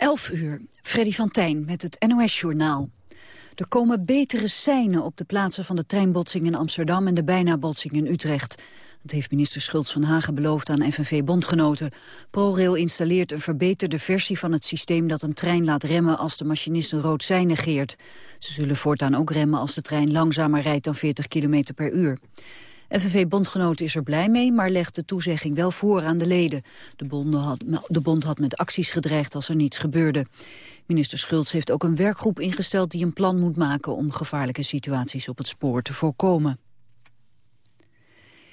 11 uur, Freddy van Tijn met het NOS-journaal. Er komen betere seinen op de plaatsen van de treinbotsing in Amsterdam en de bijna-botsing in Utrecht. Dat heeft minister Schultz van Hagen beloofd aan FNV-bondgenoten. ProRail installeert een verbeterde versie van het systeem dat een trein laat remmen als de machinist een rood sein negeert. Ze zullen voortaan ook remmen als de trein langzamer rijdt dan 40 km per uur. FNV-bondgenoten is er blij mee, maar legt de toezegging wel voor aan de leden. De, had, de bond had met acties gedreigd als er niets gebeurde. Minister Schultz heeft ook een werkgroep ingesteld die een plan moet maken om gevaarlijke situaties op het spoor te voorkomen.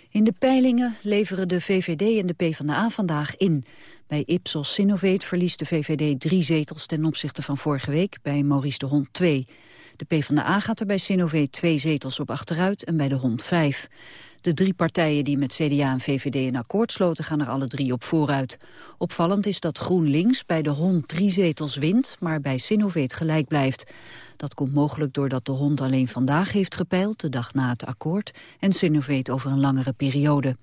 In de peilingen leveren de VVD en de PvdA vandaag in. Bij Ipsos Sinovate verliest de VVD drie zetels ten opzichte van vorige week, bij Maurice de Hond twee. De PvdA gaat er bij Sinovate twee zetels op achteruit en bij de Hond vijf. De drie partijen die met CDA en VVD een akkoord sloten gaan er alle drie op vooruit. Opvallend is dat GroenLinks bij de hond drie zetels wint, maar bij Sinoveet gelijk blijft. Dat komt mogelijk doordat de hond alleen vandaag heeft gepeild, de dag na het akkoord, en Sinoveet over een langere periode.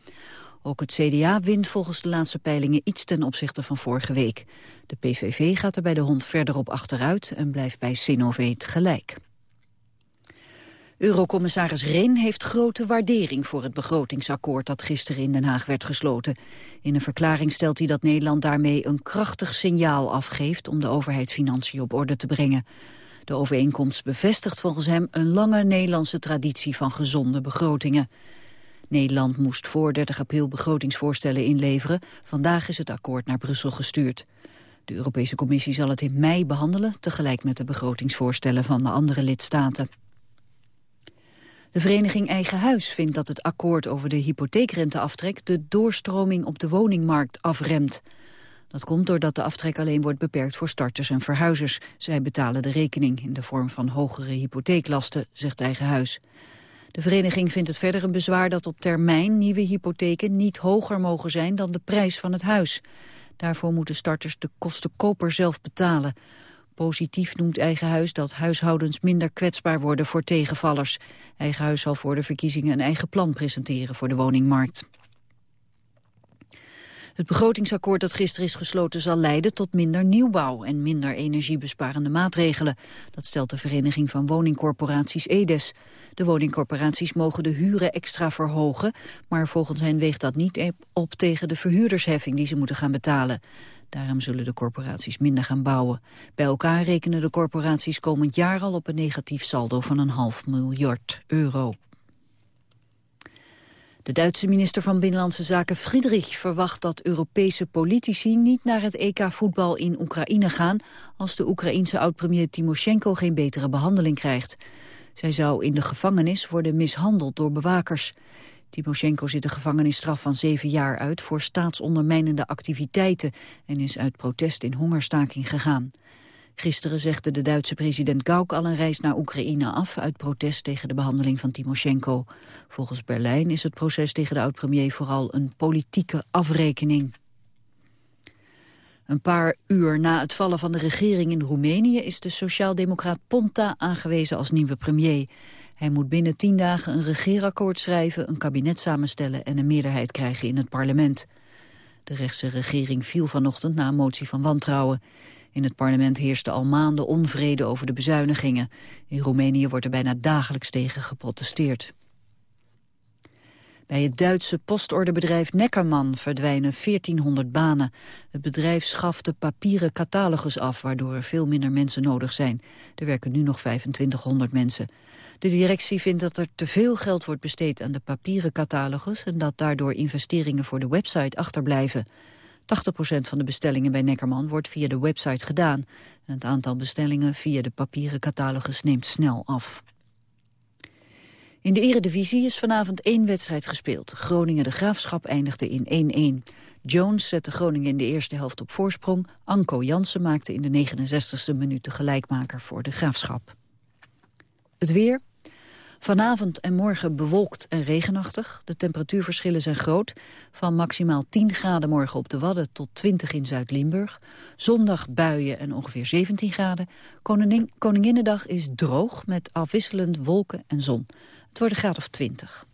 Ook het CDA wint volgens de laatste peilingen iets ten opzichte van vorige week. De PVV gaat er bij de hond verder op achteruit en blijft bij Sinoveet gelijk. Eurocommissaris Rehn heeft grote waardering voor het begrotingsakkoord dat gisteren in Den Haag werd gesloten. In een verklaring stelt hij dat Nederland daarmee een krachtig signaal afgeeft om de overheidsfinanciën op orde te brengen. De overeenkomst bevestigt volgens hem een lange Nederlandse traditie van gezonde begrotingen. Nederland moest voor 30 april begrotingsvoorstellen inleveren. Vandaag is het akkoord naar Brussel gestuurd. De Europese Commissie zal het in mei behandelen, tegelijk met de begrotingsvoorstellen van de andere lidstaten. De vereniging Eigen Huis vindt dat het akkoord over de hypotheekrenteaftrek de doorstroming op de woningmarkt afremt. Dat komt doordat de aftrek alleen wordt beperkt voor starters en verhuizers. Zij betalen de rekening in de vorm van hogere hypotheeklasten, zegt Eigen Huis. De vereniging vindt het verder een bezwaar dat op termijn nieuwe hypotheken niet hoger mogen zijn dan de prijs van het huis. Daarvoor moeten starters de kosten koper zelf betalen. Positief noemt Eigen Huis dat huishoudens minder kwetsbaar worden voor tegenvallers. Eigen Huis zal voor de verkiezingen een eigen plan presenteren voor de woningmarkt. Het begrotingsakkoord dat gisteren is gesloten zal leiden tot minder nieuwbouw en minder energiebesparende maatregelen. Dat stelt de Vereniging van Woningcorporaties EDES. De woningcorporaties mogen de huren extra verhogen, maar volgens hen weegt dat niet op tegen de verhuurdersheffing die ze moeten gaan betalen. Daarom zullen de corporaties minder gaan bouwen. Bij elkaar rekenen de corporaties komend jaar al op een negatief saldo van een half miljard euro. De Duitse minister van Binnenlandse Zaken Friedrich verwacht dat Europese politici niet naar het EK voetbal in Oekraïne gaan als de Oekraïense oud-premier Timoshenko geen betere behandeling krijgt. Zij zou in de gevangenis worden mishandeld door bewakers. Timoshenko zit een gevangenisstraf van zeven jaar uit voor staatsondermijnende activiteiten en is uit protest in hongerstaking gegaan. Gisteren zegde de Duitse president Gauck al een reis naar Oekraïne af uit protest tegen de behandeling van Timoshenko. Volgens Berlijn is het proces tegen de oud-premier vooral een politieke afrekening. Een paar uur na het vallen van de regering in Roemenië is de sociaaldemocraat Ponta aangewezen als nieuwe premier. Hij moet binnen tien dagen een regeerakkoord schrijven, een kabinet samenstellen en een meerderheid krijgen in het parlement. De rechtse regering viel vanochtend na een motie van wantrouwen. In het parlement heerste al maanden onvrede over de bezuinigingen. In Roemenië wordt er bijna dagelijks tegen geprotesteerd. Bij het Duitse postordebedrijf Neckerman verdwijnen 1400 banen. Het bedrijf schaft de papieren catalogus af, waardoor er veel minder mensen nodig zijn. Er werken nu nog 2500 mensen. De directie vindt dat er te veel geld wordt besteed aan de papieren catalogus... en dat daardoor investeringen voor de website achterblijven. 80% van de bestellingen bij Neckerman wordt via de website gedaan. En het aantal bestellingen via de papieren catalogus neemt snel af. In de eredivisie is vanavond één wedstrijd gespeeld. Groningen de Graafschap eindigde in 1-1. Jones zette Groningen in de eerste helft op voorsprong. Anko Jansen maakte in de 69e minuut de gelijkmaker voor de Graafschap. Het weer. Vanavond en morgen bewolkt en regenachtig. De temperatuurverschillen zijn groot. Van maximaal 10 graden morgen op de Wadden tot 20 in Zuid-Limburg. Zondag buien en ongeveer 17 graden. Koningin, Koninginnedag is droog met afwisselend wolken en zon. Het wordt een graad of 20.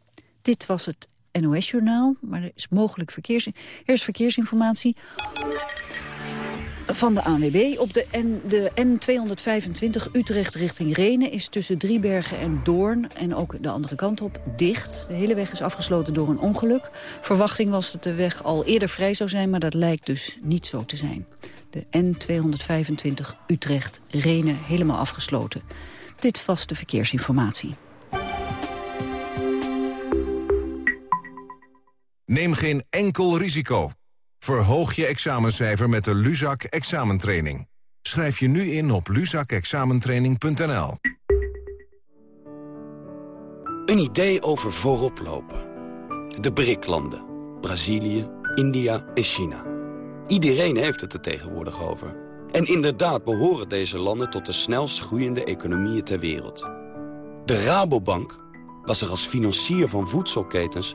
Dit was het NOS-journaal, maar er is mogelijk verkeers... Verkeersinformatie. Van de ANWB op de, N, de N225 Utrecht richting Renen... is tussen Driebergen en Doorn en ook de andere kant op dicht. De hele weg is afgesloten door een ongeluk. Verwachting was dat de weg al eerder vrij zou zijn... maar dat lijkt dus niet zo te zijn. De N225 Utrecht-Renen helemaal afgesloten. Dit was de verkeersinformatie. Neem geen enkel risico. Verhoog je examencijfer met de Luzak examentraining. Schrijf je nu in op luzakexamentraining.nl. Een idee over vooroplopen. De BRIC-landen. Brazilië, India en China. Iedereen heeft het er tegenwoordig over. En inderdaad behoren deze landen tot de snelst groeiende economieën ter wereld. De Rabobank was er als financier van voedselketens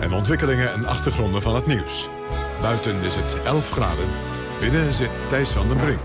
En ontwikkelingen en achtergronden van het nieuws. Buiten is het 11 graden, binnen zit Thijs van den Brink.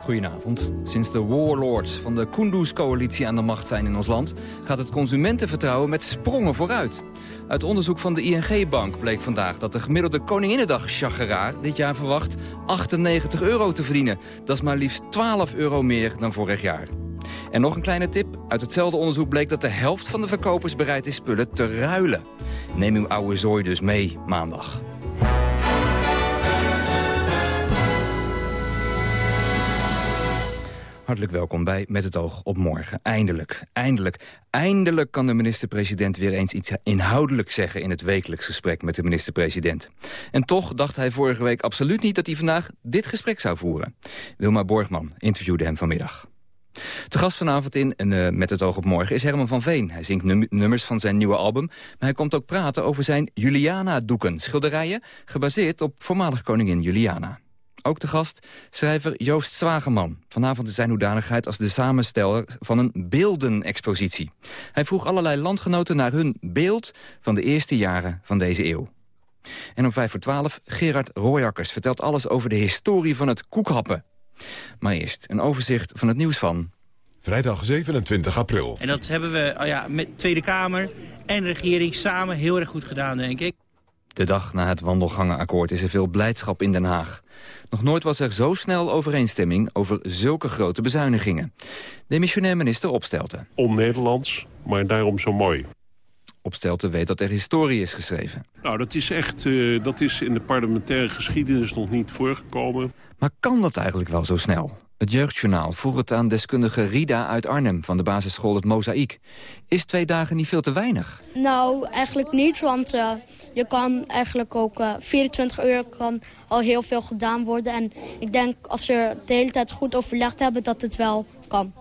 Goedenavond. Sinds de warlords van de Kunduz-coalitie aan de macht zijn in ons land... gaat het consumentenvertrouwen met sprongen vooruit. Uit onderzoek van de ING-bank bleek vandaag dat de gemiddelde Koninginnedag-chageraar... dit jaar verwacht 98 euro te verdienen. Dat is maar liefst 12 euro meer dan vorig jaar. En nog een kleine tip. Uit hetzelfde onderzoek bleek dat de helft van de verkopers bereid is spullen te ruilen. Neem uw oude zooi dus mee maandag. Hartelijk welkom bij Met het oog op morgen. Eindelijk, eindelijk, eindelijk kan de minister-president weer eens iets inhoudelijk zeggen... in het wekelijks gesprek met de minister-president. En toch dacht hij vorige week absoluut niet dat hij vandaag dit gesprek zou voeren. Wilma Borgman interviewde hem vanmiddag. Te gast vanavond in en, uh, Met het oog op morgen is Herman van Veen. Hij zingt num nummers van zijn nieuwe album. Maar hij komt ook praten over zijn Juliana-doeken. Schilderijen gebaseerd op voormalig koningin Juliana. Ook te gast schrijver Joost Zwageman. Vanavond is zijn hoedanigheid als de samensteller van een beeldenexpositie. Hij vroeg allerlei landgenoten naar hun beeld van de eerste jaren van deze eeuw. En om vijf voor twaalf Gerard Royakkers vertelt alles over de historie van het koekhappen. Maar eerst een overzicht van het nieuws van... Vrijdag 27 april. En dat hebben we oh ja, met Tweede Kamer en regering samen heel erg goed gedaan, denk ik. De dag na het wandelgangenakkoord is er veel blijdschap in Den Haag. Nog nooit was er zo snel overeenstemming over zulke grote bezuinigingen. Demissionair minister Opstelten. On-Nederlands, maar daarom zo mooi. Opstelten weet dat er historie is geschreven. Nou, dat is echt, uh, dat is in de parlementaire geschiedenis nog niet voorgekomen. Maar kan dat eigenlijk wel zo snel? Het Jeugdjournaal vroeg het aan deskundige Rida uit Arnhem... van de basisschool Het Mozaïek. Is twee dagen niet veel te weinig? Nou, eigenlijk niet, want uh, je kan eigenlijk ook... Uh, 24 uur kan al heel veel gedaan worden. En ik denk, als ze de hele tijd goed overlegd hebben, dat het wel kan.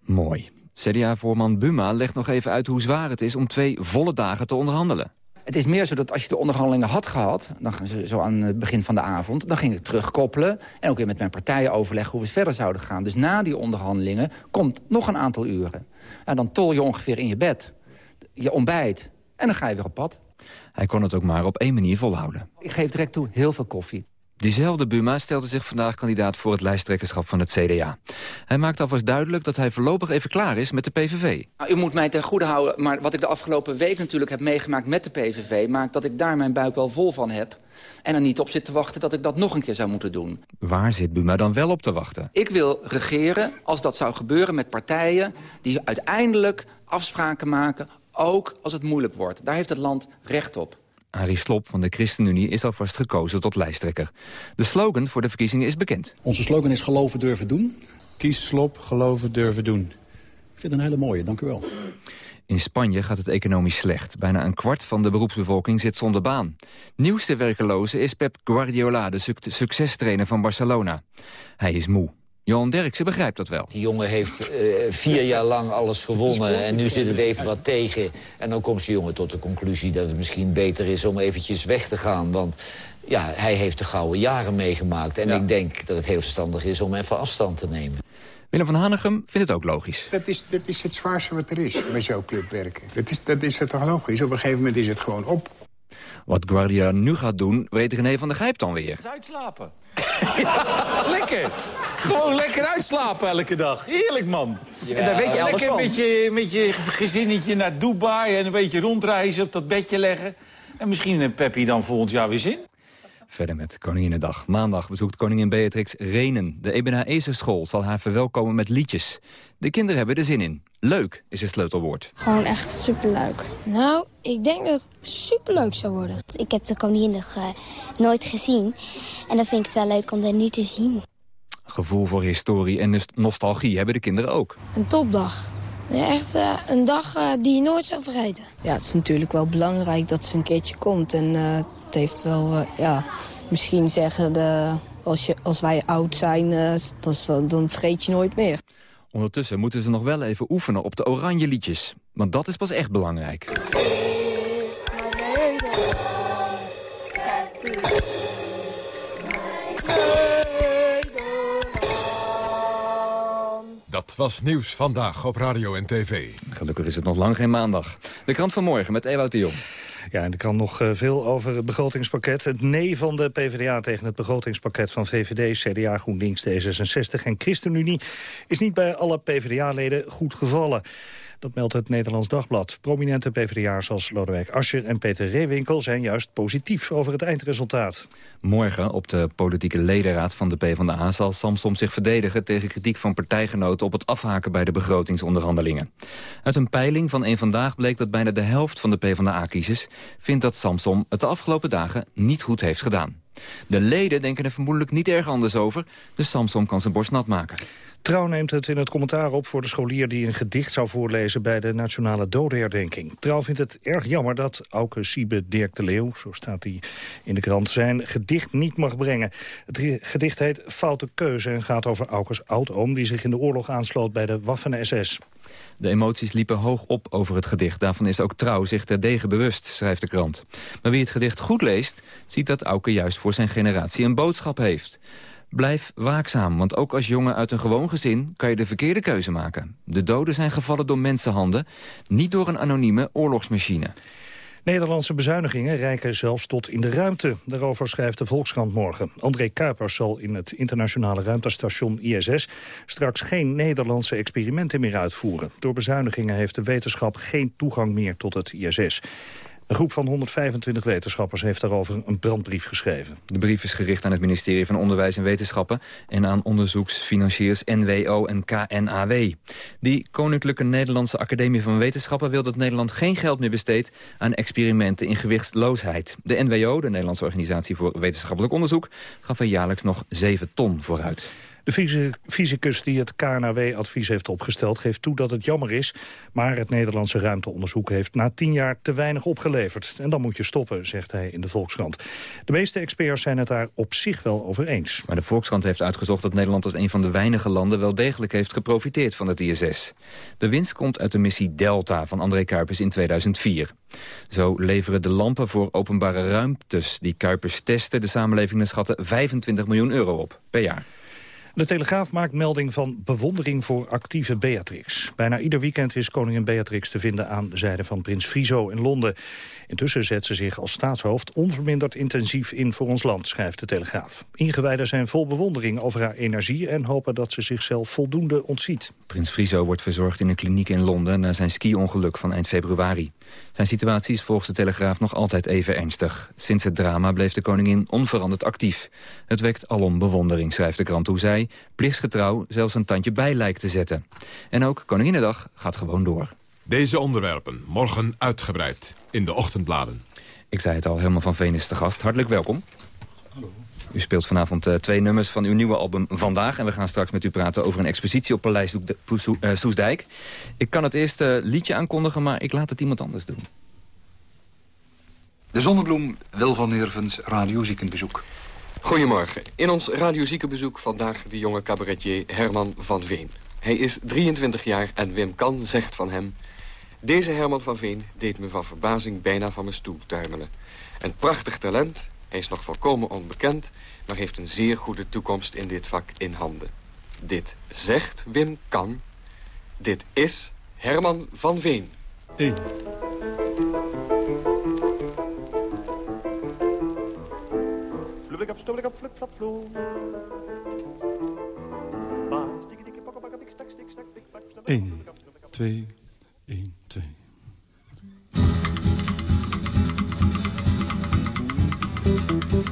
Mooi. CDA-voorman Buma legt nog even uit hoe zwaar het is... om twee volle dagen te onderhandelen. Het is meer zo dat als je de onderhandelingen had gehad... Dan, zo aan het begin van de avond, dan ging ik terugkoppelen... en ook weer met mijn partijen overleggen hoe we verder zouden gaan. Dus na die onderhandelingen komt nog een aantal uren. En dan tol je ongeveer in je bed, je ontbijt... en dan ga je weer op pad. Hij kon het ook maar op één manier volhouden. Ik geef direct toe heel veel koffie. Diezelfde Buma stelde zich vandaag kandidaat voor het lijsttrekkerschap van het CDA. Hij maakt alvast duidelijk dat hij voorlopig even klaar is met de PVV. Nou, u moet mij ten goede houden, maar wat ik de afgelopen week natuurlijk heb meegemaakt met de PVV... maakt dat ik daar mijn buik wel vol van heb. En er niet op zit te wachten dat ik dat nog een keer zou moeten doen. Waar zit Buma dan wel op te wachten? Ik wil regeren als dat zou gebeuren met partijen... die uiteindelijk afspraken maken, ook als het moeilijk wordt. Daar heeft het land recht op. Arie Slop van de ChristenUnie is alvast gekozen tot lijsttrekker. De slogan voor de verkiezingen is bekend. Onze slogan is geloven durven doen. Kies Slop, geloven durven doen. Ik vind het een hele mooie, dank u wel. In Spanje gaat het economisch slecht. Bijna een kwart van de beroepsbevolking zit zonder baan. Nieuwste werkeloze is Pep Guardiola, de succestrainer van Barcelona. Hij is moe. Johan Derksen begrijpt dat wel. Die jongen heeft uh, vier jaar lang alles gewonnen en nu zit het even wat tegen. En dan komt die jongen tot de conclusie dat het misschien beter is om eventjes weg te gaan. Want ja, hij heeft de gouden jaren meegemaakt. En ik denk dat het heel verstandig is om even afstand te nemen. Willem van Hanegem vindt het ook logisch. Dat is, dat is het zwaarste wat er is bij zo'n club werken. Dat is, dat is het toch logisch? Op een gegeven moment is het gewoon op. Wat Guardia nu gaat doen, weet René van der Gijp dan weer. Uitslapen. lekker. Gewoon lekker uitslapen elke dag. Heerlijk, man. en daar weet je alles lekker met je, met je gezinnetje naar Dubai en een beetje rondreizen, op dat bedje leggen. En misschien een Peppy dan volgend jaar weer zin. Verder met Koninginnedag. Maandag bezoekt koningin Beatrix Renen. De Ebenezer School zal haar verwelkomen met liedjes. De kinderen hebben er zin in. Leuk is het sleutelwoord. Gewoon echt superleuk. Nou, ik denk dat het superleuk zou worden. Ik heb de Koninginnedag uh, nooit gezien. En dan vind ik het wel leuk om er nu te zien. Gevoel voor historie en nostalgie hebben de kinderen ook. Een topdag. echt uh, een dag uh, die je nooit zou vergeten. Ja, het is natuurlijk wel belangrijk dat ze een keertje komt. En het heeft wel, ja, misschien zeggen... De, als, je, als wij oud zijn, dat is wel, dan vergeet je nooit meer. Ondertussen moeten ze nog wel even oefenen op de oranje liedjes. Want dat is pas echt belangrijk. Dat was nieuws vandaag op radio en tv. Gelukkig is het nog lang geen maandag. De krant van morgen met Ewout de Jong. Ja, en er kan nog eh, veel over het begrotingspakket. Het nee van de PvdA tegen het begrotingspakket van VVD, CDA, GroenLinks, D66 en ChristenUnie... is niet bij alle PvdA-leden goed gevallen. Dat meldt het Nederlands Dagblad. Prominente PvdA'ers als Lodewijk Asscher en Peter Reewinkel... zijn juist positief over het eindresultaat. Morgen op de politieke ledenraad van de PvdA... zal Samsom zich verdedigen tegen kritiek van partijgenoten... op het afhaken bij de begrotingsonderhandelingen. Uit een peiling van een Vandaag bleek dat bijna de helft van de PvdA-kiezers... vindt dat Samsom het de afgelopen dagen niet goed heeft gedaan. De leden denken er vermoedelijk niet erg anders over... dus Samsom kan zijn borst nat maken. Trouw neemt het in het commentaar op voor de scholier die een gedicht zou voorlezen bij de Nationale Dodenherdenking. Trouw vindt het erg jammer dat Auke Siebe Dirk de Leeuw, zo staat hij in de krant, zijn gedicht niet mag brengen. Het gedicht heet Foute Keuze en gaat over Aukes oudoom die zich in de oorlog aansloot bij de Waffen-SS. De emoties liepen hoog op over het gedicht. Daarvan is ook Trouw zich terdege bewust, schrijft de krant. Maar wie het gedicht goed leest, ziet dat Auke juist voor zijn generatie een boodschap heeft. Blijf waakzaam, want ook als jongen uit een gewoon gezin... kan je de verkeerde keuze maken. De doden zijn gevallen door mensenhanden, niet door een anonieme oorlogsmachine. Nederlandse bezuinigingen reiken zelfs tot in de ruimte. Daarover schrijft de Volkskrant morgen. André Kuipers zal in het internationale ruimtestation ISS... straks geen Nederlandse experimenten meer uitvoeren. Door bezuinigingen heeft de wetenschap geen toegang meer tot het ISS. Een groep van 125 wetenschappers heeft daarover een brandbrief geschreven. De brief is gericht aan het ministerie van Onderwijs en Wetenschappen... en aan onderzoeksfinanciers NWO en KNAW. Die Koninklijke Nederlandse Academie van Wetenschappen... wil dat Nederland geen geld meer besteedt aan experimenten in gewichtsloosheid. De NWO, de Nederlandse Organisatie voor Wetenschappelijk Onderzoek... gaf er jaarlijks nog 7 ton vooruit. De fysicus die het KNW-advies heeft opgesteld geeft toe dat het jammer is... maar het Nederlandse ruimteonderzoek heeft na tien jaar te weinig opgeleverd. En dan moet je stoppen, zegt hij in de Volkskrant. De meeste experts zijn het daar op zich wel over eens. Maar de Volkskrant heeft uitgezocht dat Nederland als een van de weinige landen... wel degelijk heeft geprofiteerd van het ISS. De winst komt uit de missie Delta van André Kuipers in 2004. Zo leveren de lampen voor openbare ruimtes die Kuipers testen... de samenleving schatten 25 miljoen euro op per jaar. De Telegraaf maakt melding van bewondering voor actieve Beatrix. Bijna ieder weekend is koningin Beatrix te vinden aan de zijde van prins Friso in Londen. Intussen zet ze zich als staatshoofd onverminderd intensief in voor ons land, schrijft de Telegraaf. Ingewijden zijn vol bewondering over haar energie en hopen dat ze zichzelf voldoende ontziet. Prins Friso wordt verzorgd in een kliniek in Londen na zijn ski-ongeluk van eind februari. Zijn situatie is volgens de Telegraaf nog altijd even ernstig. Sinds het drama bleef de koningin onveranderd actief. Het wekt alom bewondering, schrijft de krant hoe zij, plichtsgetrouw, zelfs een tandje bij lijkt te zetten. En ook Koninginnedag gaat gewoon door. Deze onderwerpen morgen uitgebreid in de ochtendbladen. Ik zei het al, helemaal van Venus te gast. Hartelijk welkom. Hallo. U speelt vanavond uh, twee nummers van uw nieuwe album Vandaag. En we gaan straks met u praten over een expositie op Paleis uh, Soesdijk. Ik kan het eerste liedje aankondigen, maar ik laat het iemand anders doen. De Zonnebloem, Wil van Nervens, radioziekenbezoek. Goedemorgen. In ons radioziekenbezoek vandaag de jonge cabaretier Herman van Veen. Hij is 23 jaar en Wim Kan zegt van hem... Deze Herman van Veen deed me van verbazing bijna van mijn stoel tuimelen. Een prachtig talent, hij is nog volkomen onbekend... maar heeft een zeer goede toekomst in dit vak in handen. Dit zegt Wim Kan. Dit is Herman van Veen. 1. Flubbelikap, op, flip, Ik werd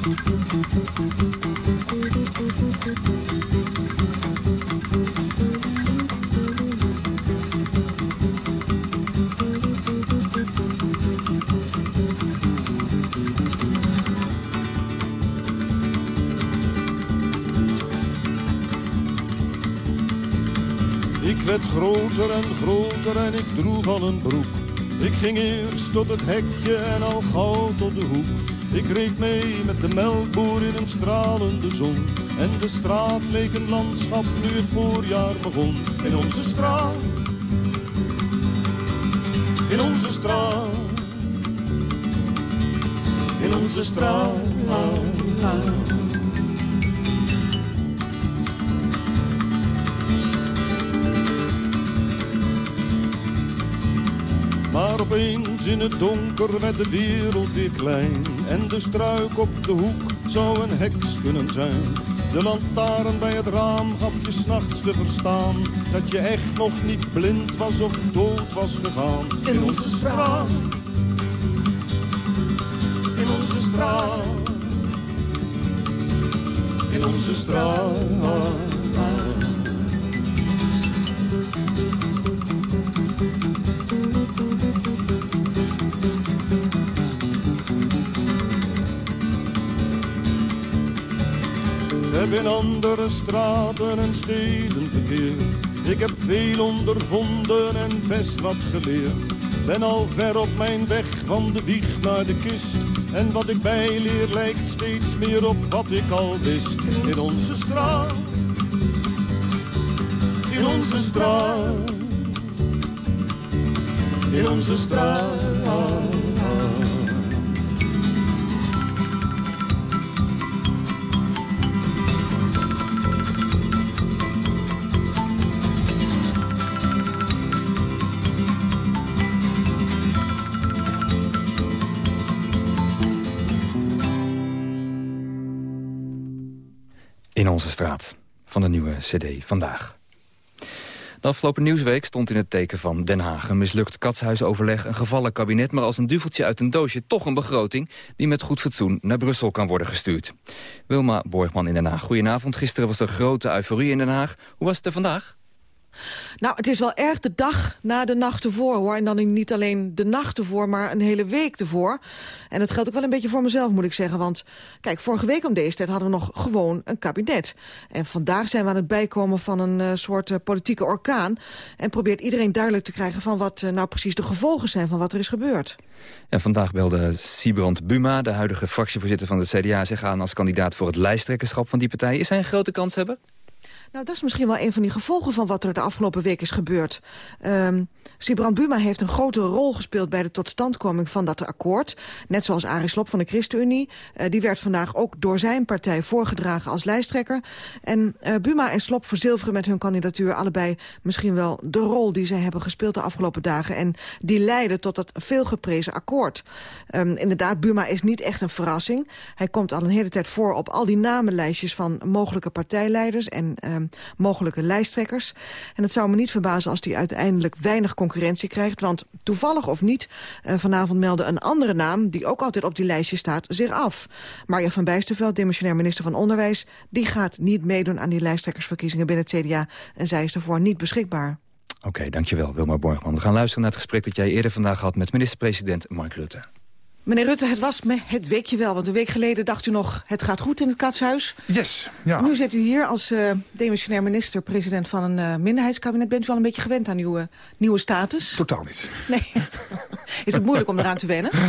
groter en groter en ik droeg al een broek. Ik ging eerst tot het hekje en al gauw tot de hoek. Ik reed mee met de melkboer in een stralende zon. En de straat leek een landschap nu het voorjaar begon. In onze straat, in onze straat, in onze straat. Maar opeens in het donker werd de wereld weer klein. En de struik op de hoek zou een heks kunnen zijn. De lantaarn bij het raam gaf je s'nachts te verstaan. Dat je echt nog niet blind was of dood was gegaan. In onze straat. In onze straat. In onze straat. Andere straten en steden verkeerd. Ik heb veel ondervonden en best wat geleerd. Ben al ver op mijn weg van de wieg naar de kist. En wat ik bijleer lijkt steeds meer op wat ik al wist. In onze straat, in onze straat, in onze straat. Onze straat van de nieuwe cd Vandaag. De afgelopen nieuwsweek stond in het teken van Den Haag. Een mislukt katshuisoverleg, een gevallen kabinet... maar als een duveltje uit een doosje toch een begroting... die met goed fatsoen naar Brussel kan worden gestuurd. Wilma Borgman in Den Haag. Goedenavond. Gisteren was er grote euforie in Den Haag. Hoe was het er vandaag? Nou, het is wel erg de dag na de nacht ervoor, hoor. En dan niet alleen de nacht ervoor, maar een hele week ervoor. En dat geldt ook wel een beetje voor mezelf, moet ik zeggen. Want, kijk, vorige week om deze tijd hadden we nog gewoon een kabinet. En vandaag zijn we aan het bijkomen van een uh, soort uh, politieke orkaan. En probeert iedereen duidelijk te krijgen van wat uh, nou precies de gevolgen zijn van wat er is gebeurd. En vandaag belde Siebrand Buma, de huidige fractievoorzitter van de CDA... zich aan als kandidaat voor het lijsttrekkerschap van die partij. Is hij een grote kans hebben? Nou, dat is misschien wel een van die gevolgen van wat er de afgelopen week is gebeurd. Um, Sibrand Buma heeft een grote rol gespeeld bij de totstandkoming van dat akkoord. Net zoals Arie Slob van de ChristenUnie. Uh, die werd vandaag ook door zijn partij voorgedragen als lijsttrekker. En uh, Buma en Slob verzilveren met hun kandidatuur allebei misschien wel de rol die zij hebben gespeeld de afgelopen dagen. En die leiden tot dat veelgeprezen akkoord. Um, inderdaad, Buma is niet echt een verrassing. Hij komt al een hele tijd voor op al die namenlijstjes van mogelijke partijleiders en um, mogelijke lijsttrekkers. En het zou me niet verbazen als hij uiteindelijk weinig concurrentie krijgt. Want toevallig of niet, uh, vanavond meldde een andere naam... die ook altijd op die lijstje staat, zich af. Marja van Bijsterveld, demissionair minister van Onderwijs... die gaat niet meedoen aan die lijsttrekkersverkiezingen binnen het CDA. En zij is daarvoor niet beschikbaar. Oké, dankjewel Wilma Borgman. We gaan luisteren naar het gesprek dat jij eerder vandaag had... met minister-president Mark Rutte. Meneer Rutte, het was me het weekje wel. Want een week geleden dacht u nog, het gaat goed in het katshuis. Yes, ja. Nu zit u hier als uh, demissionair minister, president van een uh, minderheidskabinet. Bent u wel een beetje gewend aan uw uh, nieuwe status? Totaal niet. Nee. Is het moeilijk om eraan te wennen?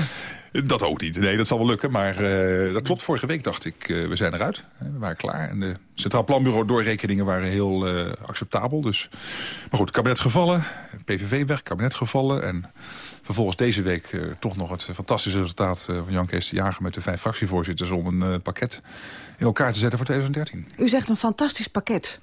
Dat ook niet. Nee, dat zal wel lukken. Maar uh, dat klopt. Vorige week dacht ik, uh, we zijn eruit. We waren klaar. En de Centraal Planbureau doorrekeningen waren heel uh, acceptabel. Dus. Maar goed, kabinet gevallen. PVV weg, kabinet gevallen. En vervolgens deze week toch nog het fantastische resultaat van Jan Kees de Jager... met de vijf fractievoorzitters om een pakket in elkaar te zetten voor 2013. U zegt een fantastisch pakket.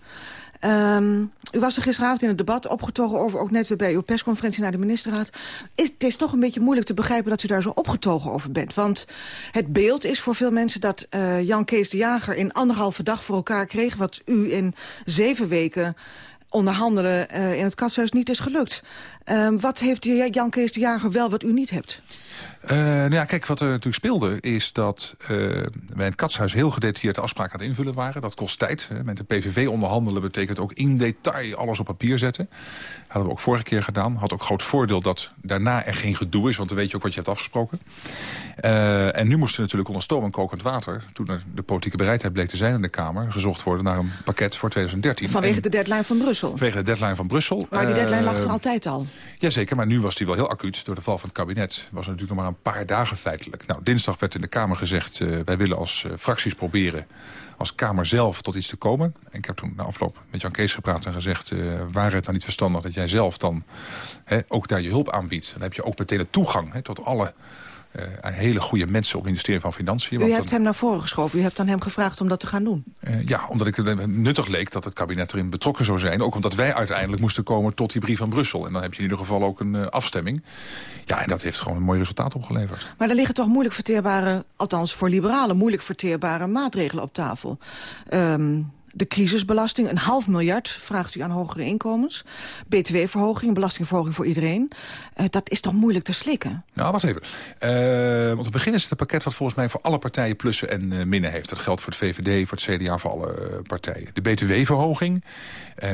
Um, u was er gisteravond in het debat opgetogen over, ook net weer bij uw persconferentie naar de ministerraad. Is, het is toch een beetje moeilijk te begrijpen dat u daar zo opgetogen over bent. Want het beeld is voor veel mensen dat uh, Jan Kees de Jager in anderhalve dag voor elkaar kreeg... wat u in zeven weken onderhandelen uh, in het katshuis niet is gelukt. Uh, wat heeft Jan Kees de Jager wel wat u niet hebt? Uh, nou ja, kijk, wat er natuurlijk speelde is dat uh, wij in het katshuis heel gedetailleerd de afspraken aan het invullen waren. Dat kost tijd. Hè. Met de PVV onderhandelen betekent ook in detail alles op papier zetten. Dat hadden we ook vorige keer gedaan. Had ook groot voordeel dat daarna er geen gedoe is, want dan weet je ook wat je hebt afgesproken. Uh, en nu moest er natuurlijk onder stoom en kokend water, toen er de politieke bereidheid bleek te zijn in de Kamer, gezocht worden naar een pakket voor 2013. Vanwege en, de deadline van Brussel? Vanwege de deadline van Brussel. Maar die deadline lag er altijd al? Jazeker, maar nu was die wel heel acuut. Door de val van het kabinet was er natuurlijk nog maar een paar dagen feitelijk. Nou, dinsdag werd in de Kamer gezegd... Uh, wij willen als uh, fracties proberen als Kamer zelf tot iets te komen. En ik heb toen na afloop met Jan Kees gepraat en gezegd... Uh, waren het nou niet verstandig dat jij zelf dan hè, ook daar je hulp aanbiedt? Dan heb je ook meteen de toegang hè, tot alle... Uh, hele goede mensen op het ministerie van Financiën. U hebt dan, hem naar voren geschoven. U hebt aan hem gevraagd om dat te gaan doen. Uh, ja, omdat ik het nuttig leek dat het kabinet erin betrokken zou zijn. Ook omdat wij uiteindelijk moesten komen tot die brief van Brussel. En dan heb je in ieder geval ook een uh, afstemming. Ja, en dat heeft gewoon een mooi resultaat opgeleverd. Maar er liggen toch moeilijk verteerbare, althans voor liberalen... moeilijk verteerbare maatregelen op tafel. Um, de crisisbelasting, een half miljard vraagt u aan hogere inkomens. BTW-verhoging, belastingverhoging voor iedereen. Uh, dat is toch moeilijk te slikken? Nou, wacht even. Uh, om te beginnen is het een pakket wat volgens mij voor alle partijen plussen en uh, minnen heeft. Dat geldt voor het VVD, voor het CDA, voor alle partijen. De BTW-verhoging,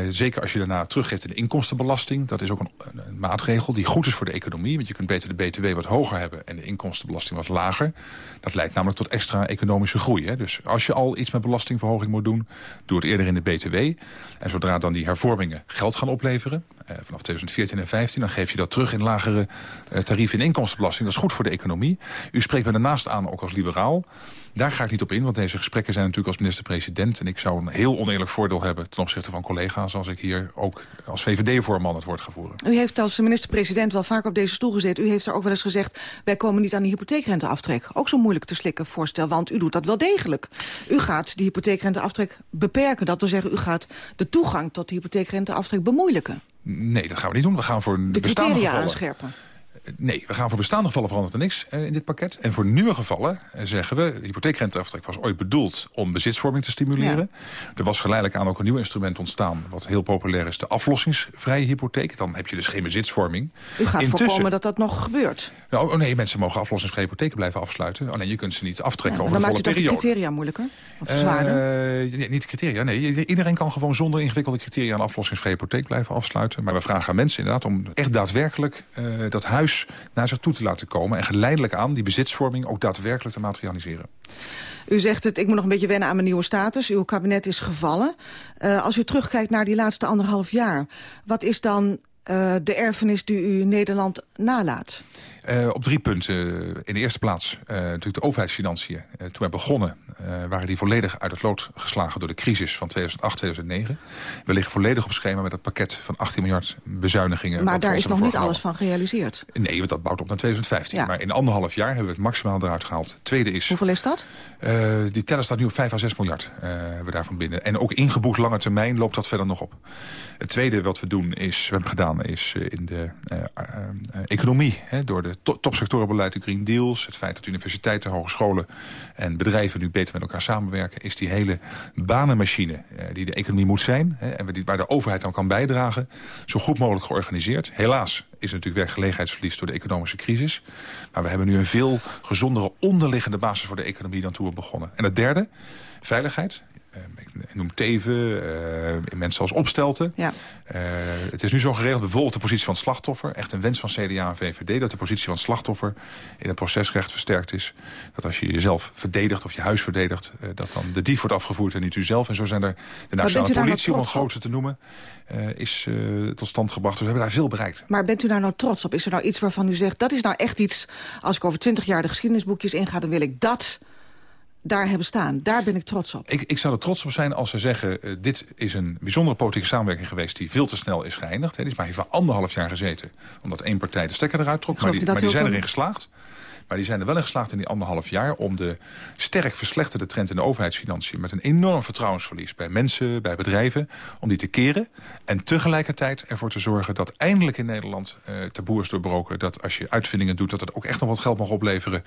zeker als je daarna teruggeeft in de inkomstenbelasting... dat is ook een, een, maatregel die goed is voor de economie. Want je kunt beter de BTW wat hoger hebben en de inkomstenbelasting wat lager. Dat leidt namelijk tot extra economische groei. Hè? Dus als je al iets met belastingverhoging moet doen Doe het eerder in de BTW. En zodra dan die hervormingen geld gaan opleveren... Eh, vanaf 2014 en 2015, dan geef je dat terug in lagere eh, tarieven in inkomstenbelasting. Dat is goed voor de economie. U spreekt me daarnaast aan, ook als liberaal. Daar ga ik niet op in, want deze gesprekken zijn natuurlijk als minister-president. En ik zou een heel oneerlijk voordeel hebben ten opzichte van collega's... als ik hier ook als VVD-voorman het woord ga voeren. U heeft als minister-president wel vaak op deze stoel gezeten. U heeft daar ook wel eens gezegd, wij komen niet aan de hypotheekrenteaftrek. Ook zo moeilijk te slikken voorstel, want u doet dat wel degelijk. U gaat de hypotheekrenteaftrek beperken. Dat wil zeggen, u gaat de toegang tot de hypotheekrenteaftrek bemoeilijken. Nee, dat gaan we niet doen. We gaan voor de criteria aanscherpen. Nee, we gaan voor bestaande gevallen verandert er niks uh, in dit pakket. En voor nieuwe gevallen uh, zeggen we... de hypotheekrenteaftrek was ooit bedoeld om bezitsvorming te stimuleren. Ja. Er was geleidelijk aan ook een nieuw instrument ontstaan... wat heel populair is, de aflossingsvrije hypotheek. Dan heb je dus geen bezitsvorming. U gaat Intussen, voorkomen dat dat nog gebeurt? Nou, oh nee, mensen mogen aflossingsvrije hypotheken blijven afsluiten. Alleen je kunt ze niet aftrekken ja, over de volle periode. Dan maakt de criteria moeilijker? Of zwaarder? Uh, nee, niet de criteria, nee. Iedereen kan gewoon zonder ingewikkelde criteria... een aflossingsvrije hypotheek blijven afsluiten. Maar we vragen aan mensen inderdaad om echt daadwerkelijk dat huis naar zich toe te laten komen... en geleidelijk aan die bezitsvorming ook daadwerkelijk te materialiseren. U zegt het, ik moet nog een beetje wennen aan mijn nieuwe status. Uw kabinet is gevallen. Uh, als u terugkijkt naar die laatste anderhalf jaar... wat is dan uh, de erfenis die u Nederland nalaat? Uh, op drie punten. In de eerste plaats uh, natuurlijk de overheidsfinanciën. Uh, toen wij begonnen waren die volledig uit het lood geslagen door de crisis van 2008, 2009. We liggen volledig op schema met het pakket van 18 miljard bezuinigingen. Maar daar is nog niet alles van gerealiseerd? Nee, want dat bouwt op naar 2015. Ja. Maar in anderhalf jaar hebben we het maximaal eruit gehaald. Tweede is... Hoeveel is dat? die teller staat nu op 5 à 6 miljard. hebben we daarvan binnen. En ook ingeboekt lange termijn loopt dat verder nog op. Het tweede wat we doen is, we hebben gedaan, is in de economie. Hè, door de to topsectorenbeleid, de Green Deals... het feit dat universiteiten, hogescholen en bedrijven nu beter met elkaar samenwerken... is die hele banenmachine eh, die de economie moet zijn... Hè, en waar de overheid dan kan bijdragen, zo goed mogelijk georganiseerd. Helaas is er natuurlijk werkgelegenheidsverlies door de economische crisis. Maar we hebben nu een veel gezondere onderliggende basis voor de economie dan toen we begonnen. En het derde, veiligheid. Eh, ik noem Teven, uh, mensen als Opstelten. Ja. Uh, het is nu zo geregeld, bijvoorbeeld de positie van het slachtoffer. Echt een wens van CDA en VVD dat de positie van het slachtoffer in het procesrecht versterkt is. Dat als je jezelf verdedigt of je huis verdedigt, dat dan de dief wordt afgevoerd en niet u zelf. En zo zijn er de nationale politie, om een grootste te noemen, is tot stand gebracht. Dus we hebben daar veel bereikt. Maar bent u daar nou trots op? Is er nou iets waarvan u zegt, dat is nou echt iets... als ik over twintig jaar de geschiedenisboekjes inga, dan wil ik dat daar hebben staan. Daar ben ik trots op. Ik, ik zou er trots op zijn als ze zeggen... Uh, dit is een bijzondere politieke samenwerking geweest... die veel te snel is geëindigd. Hè. Die is maar even anderhalf jaar gezeten. Omdat één partij de stekker eruit trok. Maar die, maar die zijn erin geslaagd. Maar die zijn er wel in geslaagd in die anderhalf jaar... om de sterk verslechterde trend in de overheidsfinanciën... met een enorm vertrouwensverlies bij mensen, bij bedrijven... om die te keren. En tegelijkertijd ervoor te zorgen dat eindelijk in Nederland... Uh, taboe is doorbroken dat als je uitvindingen doet... dat het ook echt nog wat geld mag opleveren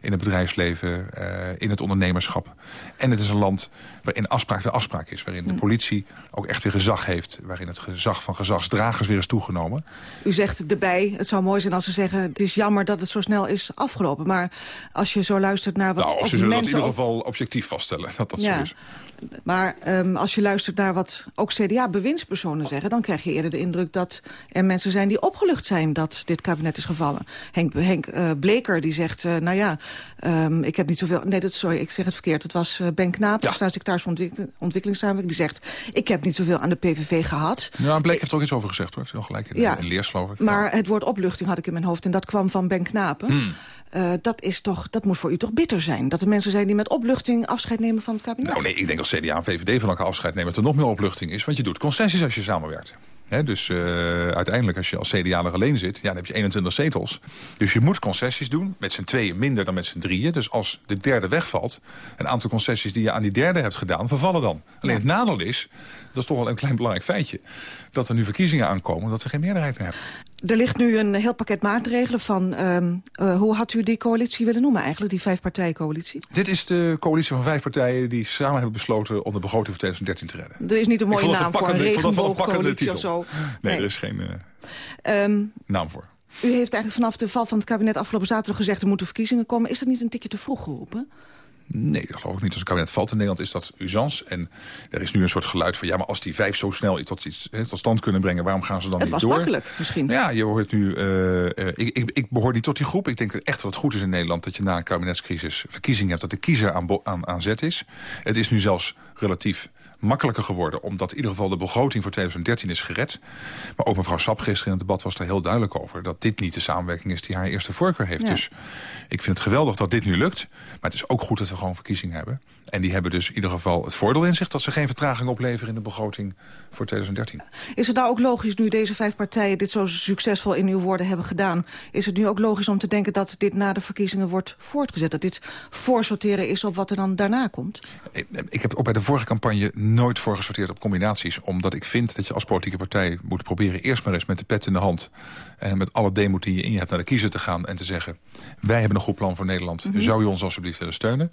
in het bedrijfsleven... Uh, in het ondernemerschap. En het is een land waarin afspraak weer afspraak is. Waarin de politie ook echt weer gezag heeft. Waarin het gezag van gezagsdragers weer is toegenomen. U zegt erbij, het zou mooi zijn als ze zeggen... het is jammer dat het zo snel is afgelopen maar als je zo luistert naar wat nou, of ze zullen mensen... in ieder geval objectief vaststellen dat dat ja. zo is. Maar um, als je luistert naar wat ook CDA-bewindspersonen zeggen... dan krijg je eerder de indruk dat er mensen zijn die opgelucht zijn... dat dit kabinet is gevallen. Henk, Henk uh, Bleker die zegt, uh, nou ja, um, ik heb niet zoveel... Nee, dat, sorry, ik zeg het verkeerd. Het was uh, Ben Knaap, ja. staatssecretaris van ontwikkeling, ontwikkelingssamenwerking... die zegt, ik heb niet zoveel aan de PVV gehad. Ja, Bleker heeft er ook iets over gezegd, hoor. Heeft wel gelijk in, ja, in leers, geloof ik. Maar het woord opluchting had ik in mijn hoofd... en dat kwam van Ben Knapen. Hmm. Uh, dat, is toch, dat moet voor u toch bitter zijn? Dat er mensen zijn die met opluchting afscheid nemen van het kabinet? Nou nee, ik denk als CDA en VVD van elkaar afscheid nemen... dat er nog meer opluchting is. Want je doet concessies als je samenwerkt. He, dus uh, uiteindelijk als je als CDA er alleen zit, ja, dan heb je 21 zetels. Dus je moet concessies doen, met z'n tweeën minder dan met z'n drieën. Dus als de derde wegvalt, een aantal concessies die je aan die derde hebt gedaan, vervallen dan. Alleen ja. het nadeel is, dat is toch wel een klein belangrijk feitje... dat er nu verkiezingen aankomen dat we geen meerderheid meer hebben. Er ligt nu een heel pakket maatregelen van... Um, uh, hoe had u die coalitie willen noemen eigenlijk, die vijfpartijencoalitie? Dit is de coalitie van vijf partijen die samen hebben besloten... om de begroting voor 2013 te redden. Er is niet een mooie naam voor een regenboogcoalitie of zo. Nee, nee, er is geen uh, um, naam voor. U heeft eigenlijk vanaf de val van het kabinet afgelopen zaterdag gezegd... er moeten verkiezingen komen. Is dat niet een tikje te vroeg geroepen? Nee, dat geloof ik niet. Als het kabinet valt in Nederland is dat usance. En er is nu een soort geluid van... ja, maar als die vijf zo snel tot, iets, he, tot stand kunnen brengen... waarom gaan ze dan het niet door? Het was makkelijk, misschien. Ja, je hoort nu... Uh, uh, ik, ik, ik behoor niet tot die groep. Ik denk dat echt wat goed is in Nederland... dat je na een kabinetscrisis verkiezingen hebt... dat de kiezer aan, aan, aan zet is. Het is nu zelfs relatief makkelijker geworden... omdat in ieder geval de begroting voor 2013 is gered. Maar ook mevrouw Sap gisteren in het debat was er heel duidelijk over... dat dit niet de samenwerking is die haar eerste voorkeur heeft. Ja. Dus ik vind het geweldig dat dit nu lukt. Maar het is ook goed dat we gewoon verkiezingen hebben. En die hebben dus in ieder geval het voordeel in zich... dat ze geen vertraging opleveren in de begroting voor 2013. Is het nou ook logisch, nu deze vijf partijen dit zo succesvol in uw woorden hebben gedaan... is het nu ook logisch om te denken dat dit na de verkiezingen wordt voortgezet? Dat dit voorsorteren is op wat er dan daarna komt? Ik, heb ook bij de vorige campagne nooit voorgesorteerd op combinaties. Omdat ik vind dat je als politieke partij moet proberen... eerst maar eens met de pet in de hand... en met alle demoed die je in je hebt naar de kiezer te gaan... en te zeggen, wij hebben een goed plan voor Nederland. Mm -hmm. Zou je ons alsjeblieft willen steunen?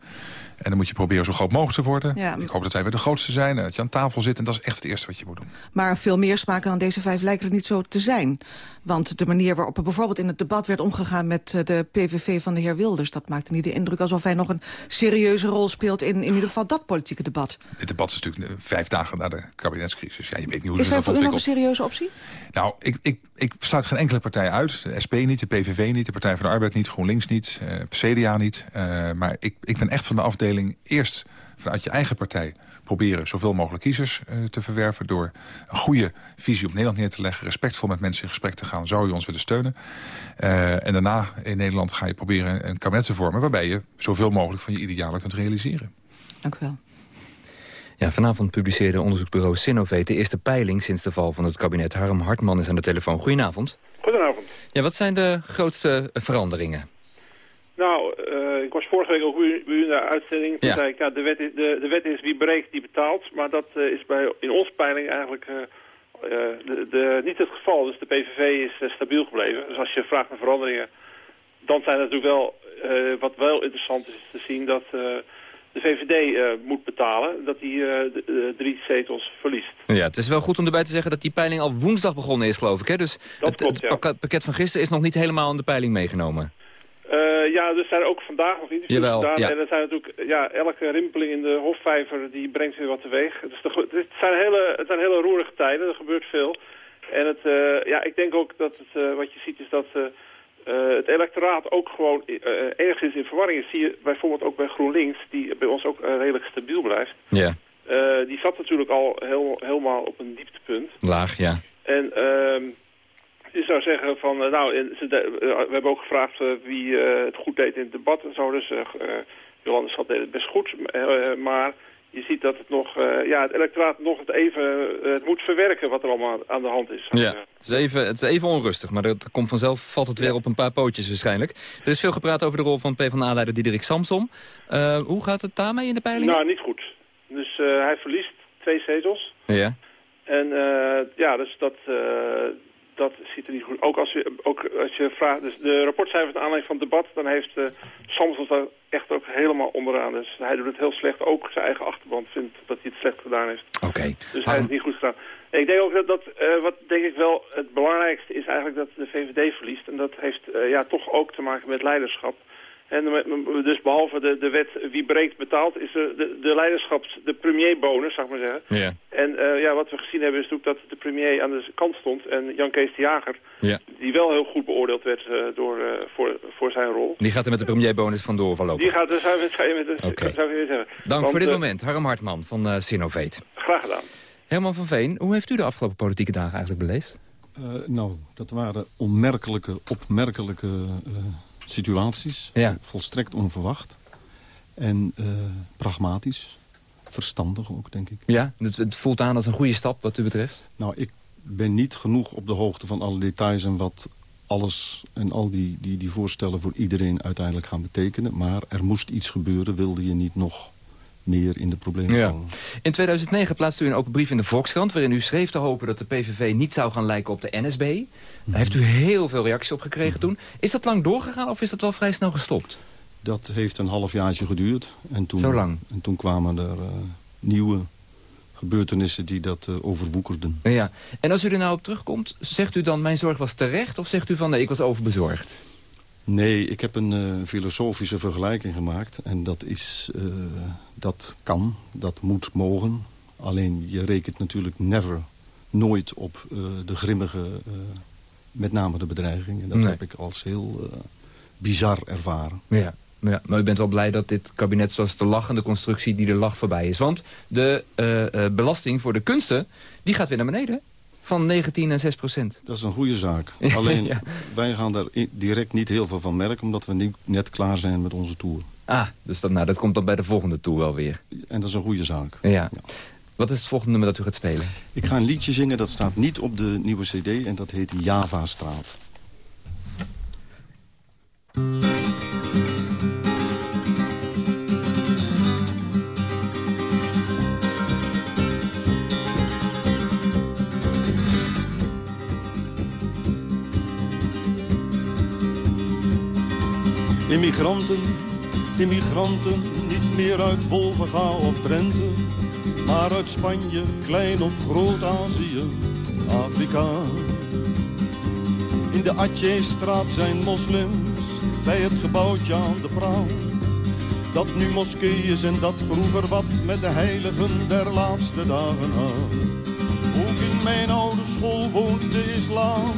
En dan moet je proberen zo groot mogelijk te worden. Ja. Ik hoop dat wij weer de grootste zijn en dat je aan tafel zit. En dat is echt het eerste wat je moet doen. Maar veel meer smaken dan deze vijf lijkt het niet zo te zijn. Want de manier waarop er bijvoorbeeld in het debat werd omgegaan... met de PVV van de heer Wilders... dat maakte niet de indruk alsof hij nog een serieuze rol speelt... in, in ieder geval dat politieke debat. dit debat is natuurlijk eh, vijf dagen na de kabinetscrisis. Ja, je weet niet hoe Is dat dat voor u nog een serieuze optie? Nou, ik, ik, ik sluit geen enkele partij uit. De SP niet, de PVV niet, de Partij van de Arbeid niet, GroenLinks niet, eh, CDA niet. Eh, maar ik, ik ben echt van de afdeling eerst vanuit je eigen partij proberen zoveel mogelijk kiezers eh, te verwerven... door een goede visie op Nederland neer te leggen... respectvol met mensen in gesprek te gaan, zou je ons willen steunen. Eh, en daarna in Nederland ga je proberen een kabinet te vormen... waarbij je zoveel mogelijk van je idealen kunt realiseren. Dank u wel. Ja, vanavond publiceerde onderzoeksbureau Sinovate de eerste peiling sinds de val van het kabinet. Harm Hartman is aan de telefoon. Goedenavond. Goedenavond. Ja, wat zijn de grootste veranderingen? Nou, eh, ik was vorige week ook bij u, in de uitzending. Toen Ja. zei ik, ja, de wet, is, de, de wet is wie breekt, die betaalt. Maar dat eh, is bij, in onze peiling eigenlijk eh, de, de, niet het geval. Dus de PVV is stabiel gebleven. Dus als je vraagt naar veranderingen, dan zijn er natuurlijk wel... wat wel interessant is, is te zien dat de VVD moet betalen. Dat die de, de drie zetels verliest. Ja, het is wel goed om erbij te zeggen dat die peiling al woensdag begonnen is, geloof ik. Hè? Dus het, klopt, het ja. pakket- pakket van gisteren is nog niet helemaal aan de peiling meegenomen. Eh, ja, er zijn ook vandaag nog interviews Jawel, gedaan. ja. En er zijn natuurlijk, ja, elke rimpeling in de hofvijver die brengt weer wat teweeg. Dus de, het, zijn hele, het zijn hele roerige tijden, er gebeurt veel. En het, eh, ja, ik denk ook dat het, eh, wat je ziet is dat het electoraat ook gewoon enigszins in verwarring is. Zie je bijvoorbeeld ook bij GroenLinks, die bij ons ook redelijk stabiel blijft. Ja, die zat natuurlijk al heel, helemaal op een dieptepunt. laag, ja. En ehm je zou zeggen van, eh, nou, de- eh, we hebben ook gevraagd eh, wie het goed deed in het debat en zo. Dus Jolande Schat deed het best goed. maar je ziet dat het nog, ja, het electoraat nog het even het moet verwerken wat er allemaal aan de hand is. Ja, het is, even, het is even onrustig, maar dat komt vanzelf, valt het weer op een paar pootjes waarschijnlijk. Er is veel gepraat over de rol van PvdA-leider Diederik Samsom. Hoe gaat het daarmee in de peilingen? Nou, niet goed. Dus hij verliest twee zetels. Ja, En ja, dus dat, dat ziet er niet goed. Ook als je, ook als je vraagt, dus de rapportcijfers naar aanleiding van het debat, dan heeft uh, Samson daar echt ook helemaal onderaan. Dus hij doet het heel slecht. Ook zijn eigen achterban vindt dat hij het slecht gedaan heeft. oké. Dus hij heeft het niet goed gedaan. En ik denk ook dat, dat eh, wat denk ik wel het belangrijkste is eigenlijk dat de VVD verliest. En dat heeft eh, ja, toch ook te maken met leiderschap. En dus behalve de, de wet wie breekt betaalt, is er de, de leiderschaps, de premierbonus, zou ik maar zeggen. Ja. En eh, ja, wat we gezien hebben is natuurlijk dat de premier aan de kant stond. En Jan Kees de Jager, Ja. die wel heel goed beoordeeld werd eh, door, eh, voor, voor zijn rol. Die gaat er met de premierbonus vandoor voorlopig. Die gaat, daar zou je, met de- zou zeggen. Dank Want, voor dit moment. Harm Hartman van Sinovate. Graag gedaan. Herman van Veen, hoe heeft u de afgelopen politieke dagen eigenlijk beleefd? Eh, nou, dat waren onmerkelijke, opmerkelijke eh, situaties. Ja. Volstrekt onverwacht. En eh, pragmatisch. Verstandig ook, denk ik. Ja, het, het voelt aan als een goede stap wat u betreft. Nou, ik ben niet genoeg op de hoogte van alle details... en wat alles en al die, die, die voorstellen voor iedereen uiteindelijk gaan betekenen. Maar er moest iets gebeuren, wilde je niet nog meer in de problemen Ja. komen. In 2009 plaatste u een open brief in de Volkskrant... waarin u schreef te hopen dat de PVV niet zou gaan lijken op de NSB. Daar heeft u heel veel reacties op gekregen toen. Is dat lang doorgegaan of is dat wel vrij snel gestopt? Dat heeft een halfjaartje geduurd. En toen, Zo lang? En toen kwamen er eh, nieuwe gebeurtenissen die dat eh, overwoekerden. Ja. En als u er nou op terugkomt, zegt u dan mijn zorg was terecht... of zegt u van nee, ik was overbezorgd? Nee, ik heb een eh, filosofische vergelijking gemaakt. En dat is, eh, dat kan, dat moet mogen. Alleen je rekent natuurlijk never, nooit op eh, de grimmige, met name de bedreiging. En dat Nee. heb ik als heel bizar ervaren. Ja. Ja, maar u bent wel blij dat dit kabinet zoals de lachende constructie die er lag voorbij is. Want de belasting voor de kunsten, die gaat weer naar beneden. Van 19 en 6 procent. Dat is een goede zaak. Alleen, Ja. wij gaan daar direct niet heel veel van merken... omdat we niet net klaar zijn met onze tour. Ah, dus dat, nou, dat komt dan bij de volgende tour wel weer. En dat is een goede zaak. Ja. Wat is het volgende nummer dat u gaat spelen? Ik ga een liedje zingen, dat staat niet op de nieuwe cd... en dat heet Java-straat. Immigranten, immigranten, niet meer uit Wolvenga of Drenthe... maar uit Spanje, Klein of Groot-Azië, Afrika. In de Atje-straat zijn moslims, bij het gebouwtje aan de praat. Dat nu moskee is en dat vroeger wat met de heiligen der laatste dagen had. Ook in mijn oude school woont de islam.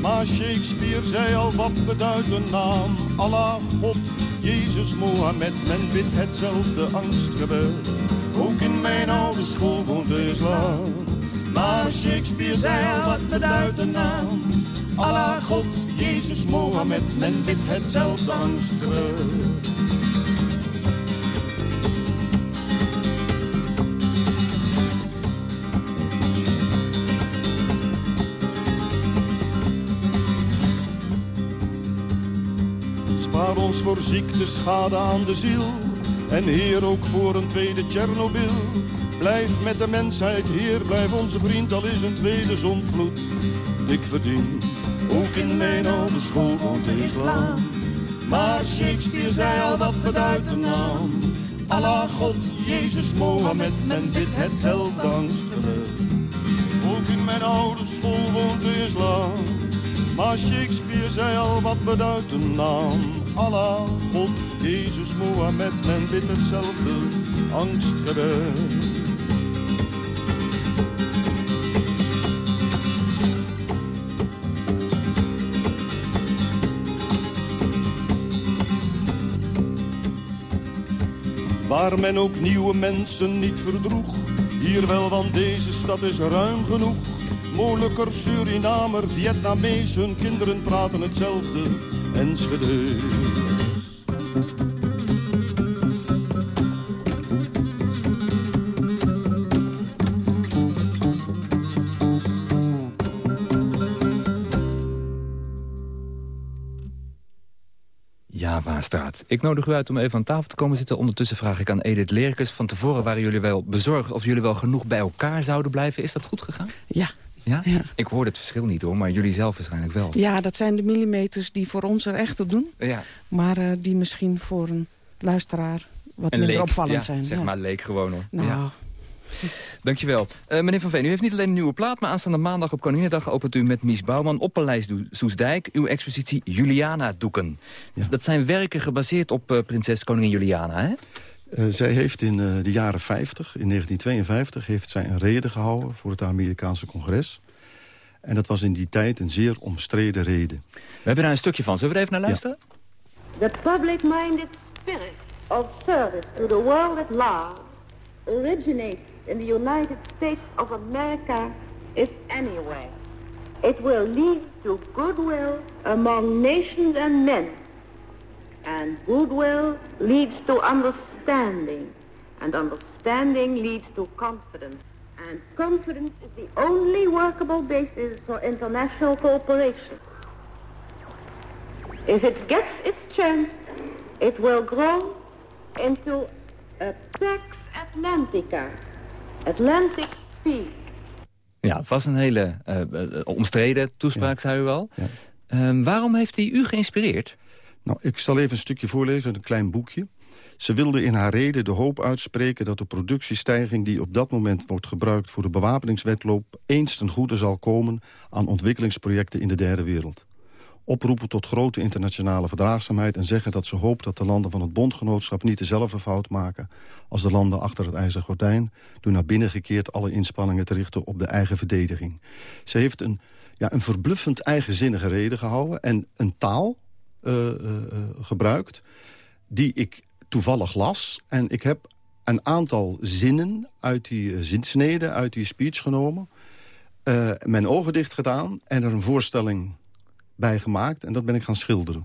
Maar Shakespeare zei al wat beduidt een naam. Allah, God, Jezus, Mohammed, men bidt hetzelfde angstgebed. Ook in mijn oude school woont de islam. Maar Shakespeare zei al wat beduidt een naam. Allah, God, Jezus, Mohammed, men bidt hetzelfde angstgebed. Voor ziekte, schade aan de ziel. En Heer ook voor een tweede Tsjernobyl. Blijf met de mensheid, Heer, blijf onze vriend, al is een tweede zondvloed. Dik verdien, ook in mijn oude school woont de islam. Maar Shakespeare zei al wat beduidt de naam. Allah, God, Jezus, Mohammed, men bidt hetzelfde angstgebed. Ook in mijn oude school woont de islam. Maar Shakespeare zei al wat beduidt de naam. Allah, God, Jezus, Mohammed, men bidt hetzelfde angstgebed. Waar men ook nieuwe mensen niet verdroeg. Hier wel, want deze stad is ruim genoeg. Molukker, Surinamer, Vietnamees, hun kinderen praten hetzelfde. Enschede. Javastraat. Ik nodig u uit om even aan tafel te komen zitten. Ondertussen vraag ik aan Edith Leerkes. Van tevoren waren jullie wel bezorgd of jullie wel genoeg bij elkaar zouden blijven. Is dat goed gegaan? Ja. Ja? Ik hoor het verschil niet hoor, maar jullie zelf waarschijnlijk wel. Ja, dat zijn de millimeters die voor ons er echt toe doen. Ja. Maar eh, die misschien voor een luisteraar wat Een minder leek, opvallend ja, zijn. zeg maar leek gewoon hoor. Nou, Ja. Dankjewel. Eh meneer Van Veen, u heeft niet alleen een nieuwe plaat... maar aanstaande maandag op Koninginnedag opent u met Mies Bouwman... op Paleis Soesdijk uw expositie Juliana-doeken. Dat zijn werken gebaseerd op eh, prinses koningin Juliana, hè? Eh, zij heeft in eh, de jaren 50, in 1952, heeft zij een reden gehouden voor het Amerikaanse congres. En dat was in die tijd een zeer omstreden reden. We hebben daar een stukje van. Zullen we er even naar luisteren? The public-minded spirit of service to the world at large originates in the United States of America if anywhere. It will lead to goodwill among nations and men. And goodwill leads to understanding. And understanding leads to confidence. And confidence is the only workable basis for international cooperation. If it gets its chance, it will grow into a Pax Atlantica, Atlantic peace. Ja, het was een hele eh, eh, omstreden toespraak, zei u al. Ehm, waarom heeft hij u geïnspireerd? Nou, ik zal even een stukje voorlezen uit een klein boekje. Ze wilde in haar reden de hoop uitspreken dat de productiestijging... die op dat moment wordt gebruikt voor de bewapeningswetloop... eens ten goede zal komen aan ontwikkelingsprojecten in de derde wereld. Oproepen tot grote internationale verdraagzaamheid... en zeggen dat ze hoopt dat de landen van het bondgenootschap... niet dezelfde fout maken als de landen achter het ijzeren gordijn... door naar binnen gekeerd alle inspanningen te richten op de eigen verdediging. Ze heeft een, ja, een verbluffend eigenzinnige reden gehouden... en een taal eh, eh, eh, gebruikt die ik toevallig las. En ik heb een aantal zinnen uit die uh, zinsneden, uit die speech genomen. Uh, mijn ogen dicht gedaan en er een voorstelling bij gemaakt. En dat ben ik gaan schilderen.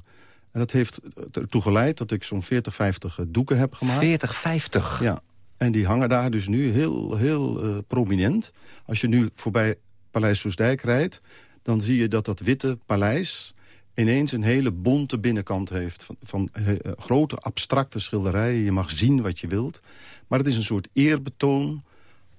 En dat heeft ertoe geleid dat ik zo'n 40, 50 doeken heb gemaakt. 40, 50? Ja. En die hangen daar dus nu heel, heel uh, prominent. Als je nu voorbij Paleis Soesdijk rijdt... dan zie je dat dat witte paleis ineens een hele bonte binnenkant heeft. Van, van uh, grote abstracte schilderijen. Je mag zien wat je wilt. Maar het is een soort eerbetoon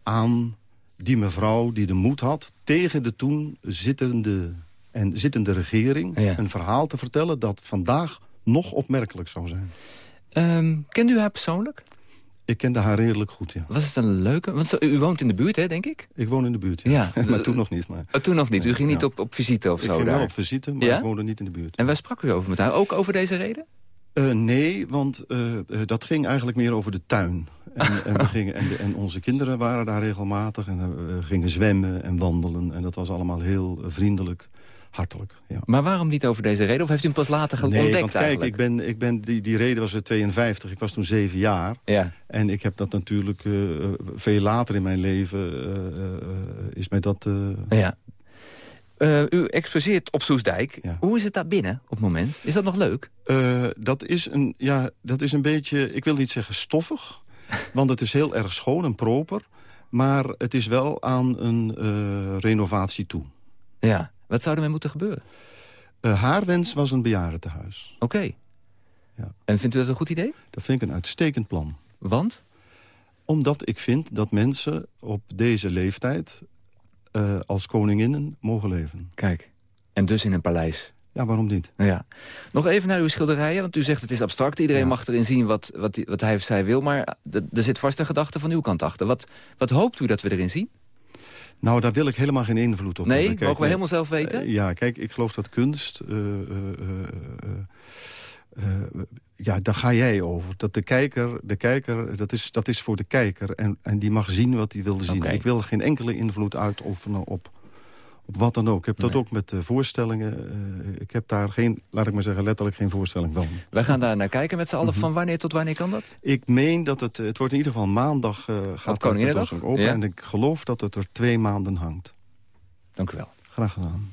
aan die mevrouw die de moed had... tegen de toen zittende, en zittende regering ja. een verhaal te vertellen... dat vandaag nog opmerkelijk zou zijn. Um, kent u haar persoonlijk? Ik kende haar redelijk goed, ja. Was het een leuke? Want u woont in de buurt, hè, denk ik? Ik woon in de buurt, ja. ja. maar toen nog niet. Maar... Oh, toen nog niet? U ging niet ja. op, op visite of ik zo ging daar? wel op visite, maar ja? ik woonde niet in de buurt. En waar sprak u over met haar? Ook over deze reden? Uh, nee, want uh, dat ging eigenlijk meer over de tuin. En, en, we gingen, en, de, en, onze kinderen waren daar regelmatig. En we gingen zwemmen en wandelen. En dat was allemaal heel vriendelijk hartelijk. Ja. Maar waarom niet over deze reden? Of heeft u hem pas later nee, ontdekt want kijk, eigenlijk? ik ben, ik ben, die, die reden was in 52. Ik was toen zeven jaar. Ja. En ik heb dat natuurlijk uh, veel later in mijn leven... Uh, is mij dat... ja. u exposeert op Soesdijk. Ja. Hoe is het daar binnen op het moment? Is dat nog leuk? dat, is een, ja, dat is een beetje, ik wil niet zeggen stoffig. want het is heel erg schoon en proper. Maar het is wel aan een renovatie toe. Ja. Wat zou ermee moeten gebeuren? Uh, haar wens was een bejaardentehuis. Oké. Okay. Ja. En vindt u dat een goed idee? Dat vind ik een uitstekend plan. Want? Omdat ik vind dat mensen op deze leeftijd... Uh, als koninginnen mogen leven. Kijk, en dus in een paleis. Ja, waarom niet? Nou ja. Nog even naar uw schilderijen, want u zegt het is abstract. Iedereen ja. mag erin zien wat, wat, wat hij of zij wil. Maar er zit vast een gedachte van uw kant achter. Wat, wat hoopt u dat we erin zien? Nou, daar wil ik helemaal geen invloed op nee, hebben. Kijk, mogen we helemaal zelf weten? Uh, ja, kijk, ik geloof dat kunst... Uh, ja, daar ga jij over. Dat de kijker, de kijker dat, is, dat is voor de kijker. En, en die mag zien wat hij wil zien. Okay. Ik wil geen enkele invloed uitoefenen op, op wat dan ook. Ik heb dat nee. ook met uh, voorstellingen. Uh, ik heb daar geen, laat ik maar zeggen, letterlijk geen voorstelling van. Wij gaan daar naar kijken met z'n allen. Mm -hmm. Van wanneer tot wanneer kan dat? Ik meen dat het, het wordt in ieder geval maandag uh, gaat dat open. Ja? En ik geloof dat het er twee maanden hangt. Dank u wel. Graag gedaan.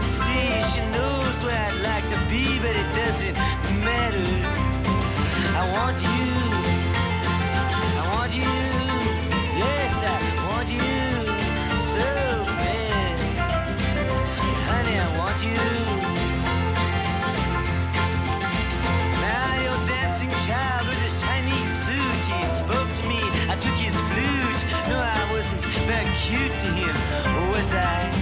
see. She knows where I'd like to be, but it doesn't matter. I want you. I want you. Yes, I want you so bad. Honey, I want you. Now your dancing child with his Chinese suit, he spoke to me. I took his flute. No, I wasn't very cute to him, was I?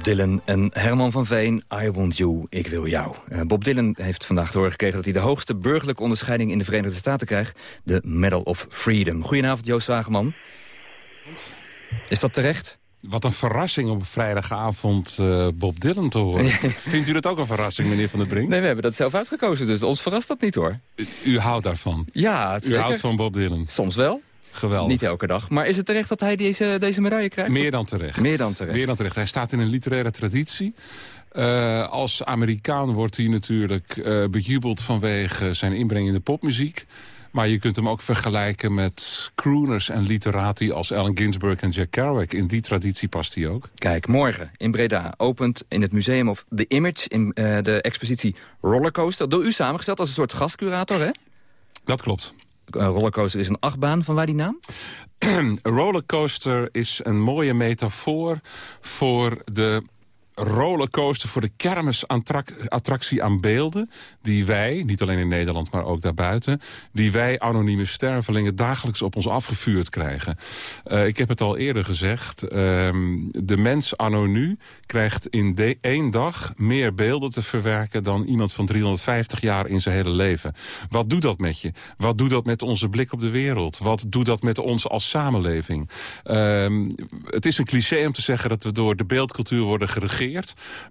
Bob Dylan en Herman van Veen, I Want You, Ik Wil Jou. Uh, Bob Dylan heeft vandaag te horen gekregen dat hij de hoogste burgerlijke onderscheiding in de Verenigde Staten krijgt. De Medal of Freedom. Goedenavond Joost Wageman. Is dat terecht? Wat een verrassing op vrijdagavond uh, Bob Dylan te horen. Vindt u dat ook een verrassing, meneer Van der Brink? Nee, we hebben dat zelf uitgekozen, dus ons verrast dat niet hoor. U, u houdt daarvan? Ja, U houdt van Bob Dylan? Soms wel. Geweldig. Niet elke dag. Maar is het terecht dat hij deze, deze medaille krijgt? Meer dan terecht. Meer dan terecht. Meer dan terecht. Hij staat in een literaire traditie. Uh, als Amerikaan wordt hij natuurlijk uh, bejubeld vanwege zijn inbreng in de popmuziek. Maar je kunt hem ook vergelijken met crooners en literati als Allen Ginsberg en Jack Kerouac. In die traditie past hij ook. Kijk, morgen in Breda opent in het Museum of The Image... in uh, de expositie Rollercoaster. Door u samengesteld als een soort gastcurator, hè? Dat klopt. Een rollercoaster is een achtbaan. Van waar die naam? rollercoaster is een mooie metafoor voor de rollercoaster voor de kermisattractie aan beelden... die wij, niet alleen in Nederland, maar ook daarbuiten... die wij, anonieme stervelingen, dagelijks op ons afgevuurd krijgen. Uh, ik heb het al eerder gezegd. Uh, de mens anno nu krijgt in één dag meer beelden te verwerken... dan iemand van 350 jaar in zijn hele leven. Wat doet dat met je? Wat doet dat met onze blik op de wereld? Wat doet dat met ons als samenleving? Uh, het is een cliché om te zeggen dat we door de beeldcultuur worden geregeerd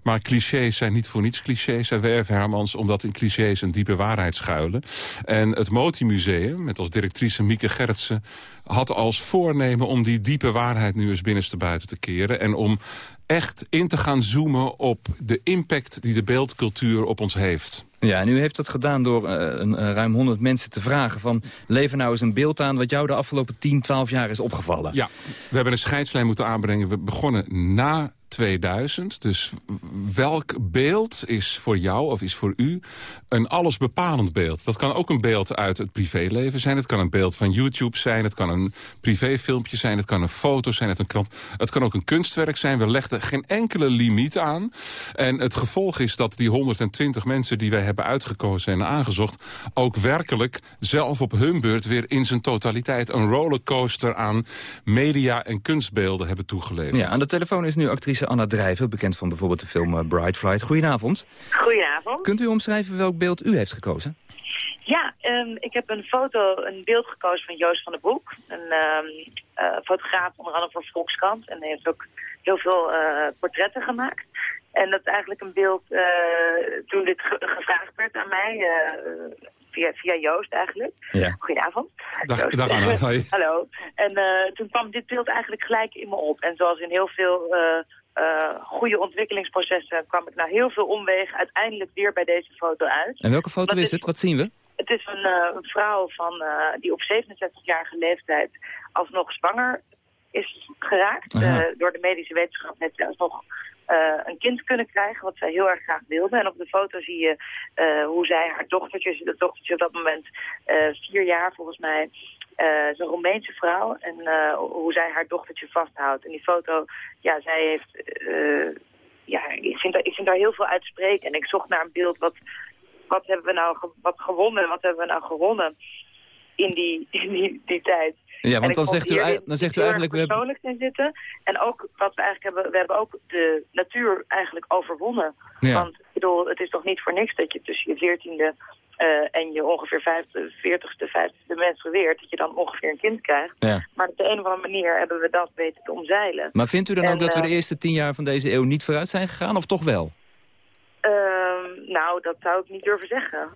maar clichés zijn niet voor niets clichés, zei Werf Hermans... omdat in clichés een diepe waarheid schuilen. En het Moti Museum, met als directrice Mieke Gertsen... had als voornemen om die diepe waarheid nu eens binnenste buiten te keren... en om echt in te gaan zoomen op de impact die de beeldcultuur op ons heeft. Ja, en u heeft dat gedaan door uh, een, uh, ruim 100 mensen te vragen van... lever nou eens een beeld aan wat jou de afgelopen 10, 12 jaar is opgevallen. Ja, we hebben een scheidslijn moeten aanbrengen. We begonnen na 2000. Dus welk beeld is voor jou of is voor u een allesbepalend beeld? Dat kan ook een beeld uit het privéleven zijn. Het kan een beeld van YouTube zijn. Het kan een privéfilmpje zijn. Het kan een foto zijn uit een krant. Het kan ook een kunstwerk zijn. We legden geen enkele limiet aan. En het gevolg is dat die 120 mensen die wij hebben uitgekozen en aangezocht... ook werkelijk zelf op hun beurt weer in zijn totaliteit... een rollercoaster aan media en kunstbeelden hebben toegeleverd. Ja, aan de telefoon is nu actrice Anna Drijven, bekend van bijvoorbeeld de film uh, Bright Flight. Goedenavond. Goedenavond. Kunt u omschrijven welk beeld u heeft gekozen? Ja, um, ik heb een foto, een beeld gekozen van Joost van der Broek. Een um, uh, fotograaf onder andere voor Volkskrant. En hij heeft ook heel veel uh, portretten gemaakt. En dat is eigenlijk een beeld, toen dit ge gevraagd werd aan mij via, via Joost eigenlijk. Ja. Goedenavond. Dag, dag Anna. Hallo. En toen kwam dit beeld eigenlijk gelijk in me op. En zoals in heel veel goede ontwikkelingsprocessen kwam ik na heel veel omwegen uiteindelijk weer bij deze foto uit. En welke foto is, is het? Wat zien we? Het is een, een vrouw van, die op 67-jarige leeftijd alsnog zwanger is geraakt. door de medische wetenschap heeft ze alsnog een kind kunnen krijgen, wat zij heel erg graag wilde. En op de foto zie je hoe zij haar dochtertje, dat dochtertje op dat moment vier jaar volgens mij, is een Roemeense vrouw. En hoe zij haar dochtertje vasthoudt. En die foto, ja, zij heeft, ja, ik vind, daar, ik vind daar heel veel uit spreken. En ik zocht naar een beeld, wat, wat hebben we nou ge wat gewonnen, wat hebben we nou gewonnen in die, in die, die tijd. Ja, want dan zegt, u, dan zegt u eigenlijk... We persoonlijk in zitten. En ook wat we eigenlijk hebben, we hebben ook de natuur eigenlijk overwonnen. Ja. Want ik bedoel, het is toch niet voor niks dat je tussen je veertiende uh, en je ongeveer 40ste, 50ste menstrueert, dat je dan ongeveer een kind krijgt. Ja. Maar op de een of andere manier hebben we dat weten te omzeilen. Maar vindt u dan en, ook dat we de uh, eerste tien jaar van deze eeuw niet vooruit zijn gegaan, of toch wel? Uh, nou, dat zou ik niet durven zeggen.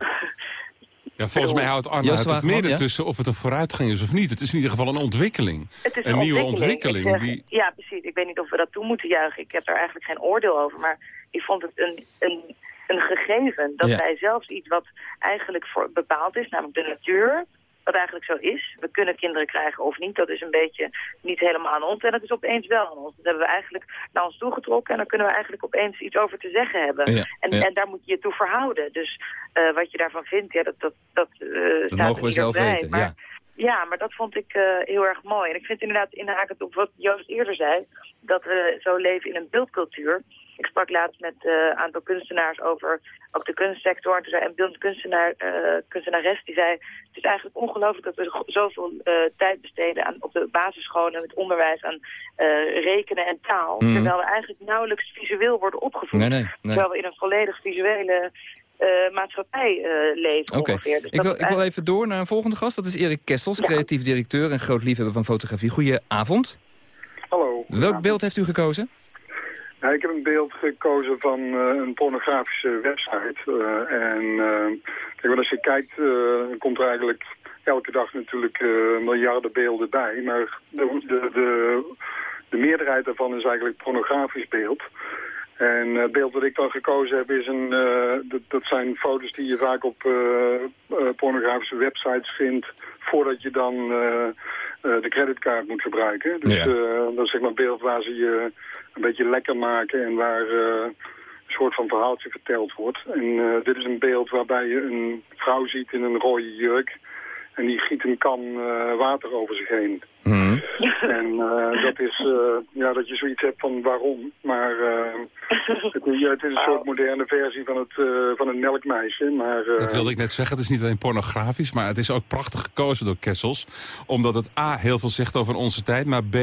Ja, volgens mij houdt Arne het, het midden ja? tussen of het een vooruitgang is of niet. Het is in ieder geval een ontwikkeling. Het is een, een nieuwe ontwikkeling. ontwikkeling. Zeg, die... Ja, precies. Ik weet niet of we dat toe moeten juichen. Ik heb daar eigenlijk geen oordeel over. Maar ik vond het een, een, een gegeven dat Ja. wij zelfs iets wat eigenlijk voor bepaald is, namelijk de natuur, wat eigenlijk zo is. We kunnen kinderen krijgen of niet. Dat is een beetje niet helemaal aan ons. En dat is opeens wel aan ons. Dat hebben we eigenlijk naar ons toegetrokken. En dan kunnen we eigenlijk opeens iets over te zeggen hebben. Ja, en, ja. en daar moet je je toe verhouden. Dus uh, wat je daarvan vindt, ja, dat, dat, dat, uh, Dat staat mogen we er zelf bij. weten, maar, ja. ja, maar dat vond ik uh, heel erg mooi. En ik vind inderdaad inhakend op wat Joost eerder zei... dat we zo leven in een beeldcultuur. Ik sprak laatst met een aantal kunstenaars over ook de kunstsector. En toen zei een beeldend kunstenaar, kunstenares die zei... het is eigenlijk ongelooflijk dat we zoveel tijd besteden aan, op de basisscholen... met onderwijs aan rekenen en taal. Mhm. Terwijl we eigenlijk nauwelijks visueel worden opgevoed. Nee, nee, nee. Terwijl we in een volledig visuele... Uh, maatschappij uh, leven Oké, ongeveer. Dus ik, wil, ik wil even door naar een volgende gast. Dat is Erik Kessels, creatief directeur en groot liefhebber van fotografie. Goedenavond. Hallo. Welk beeld heeft u gekozen? Ik heb een beeld gekozen van eh, een pornografische website. Eh, en uh, kijk, als je kijkt, komt er eigenlijk elke dag natuurlijk miljarden beelden bij. Maar de, de, de, de, meerderheid daarvan is eigenlijk pornografisch beeld. En het beeld dat ik dan gekozen heb, is een, dat, zijn foto's die je vaak op pornografische websites vindt... voordat je dan de creditcard moet gebruiken. Dus Ja. dat is zeg maar een beeld waar ze je een beetje lekker maken en waar eh, een soort van verhaaltje verteld wordt. En eh, dit is een beeld waarbij je een vrouw ziet in een rode jurk en die giet een kan eh, water over zich heen. En eh, dat is eh, ja, dat je zoiets hebt van waarom. Maar eh, het, ja, het is een soort moderne versie van het, eh, van een melkmeisje. Maar, eh, Dat wilde ik net zeggen. Het is niet alleen pornografisch, maar het is ook prachtig gekozen door Kessels. Omdat het A, heel veel zegt over onze tijd. Maar B,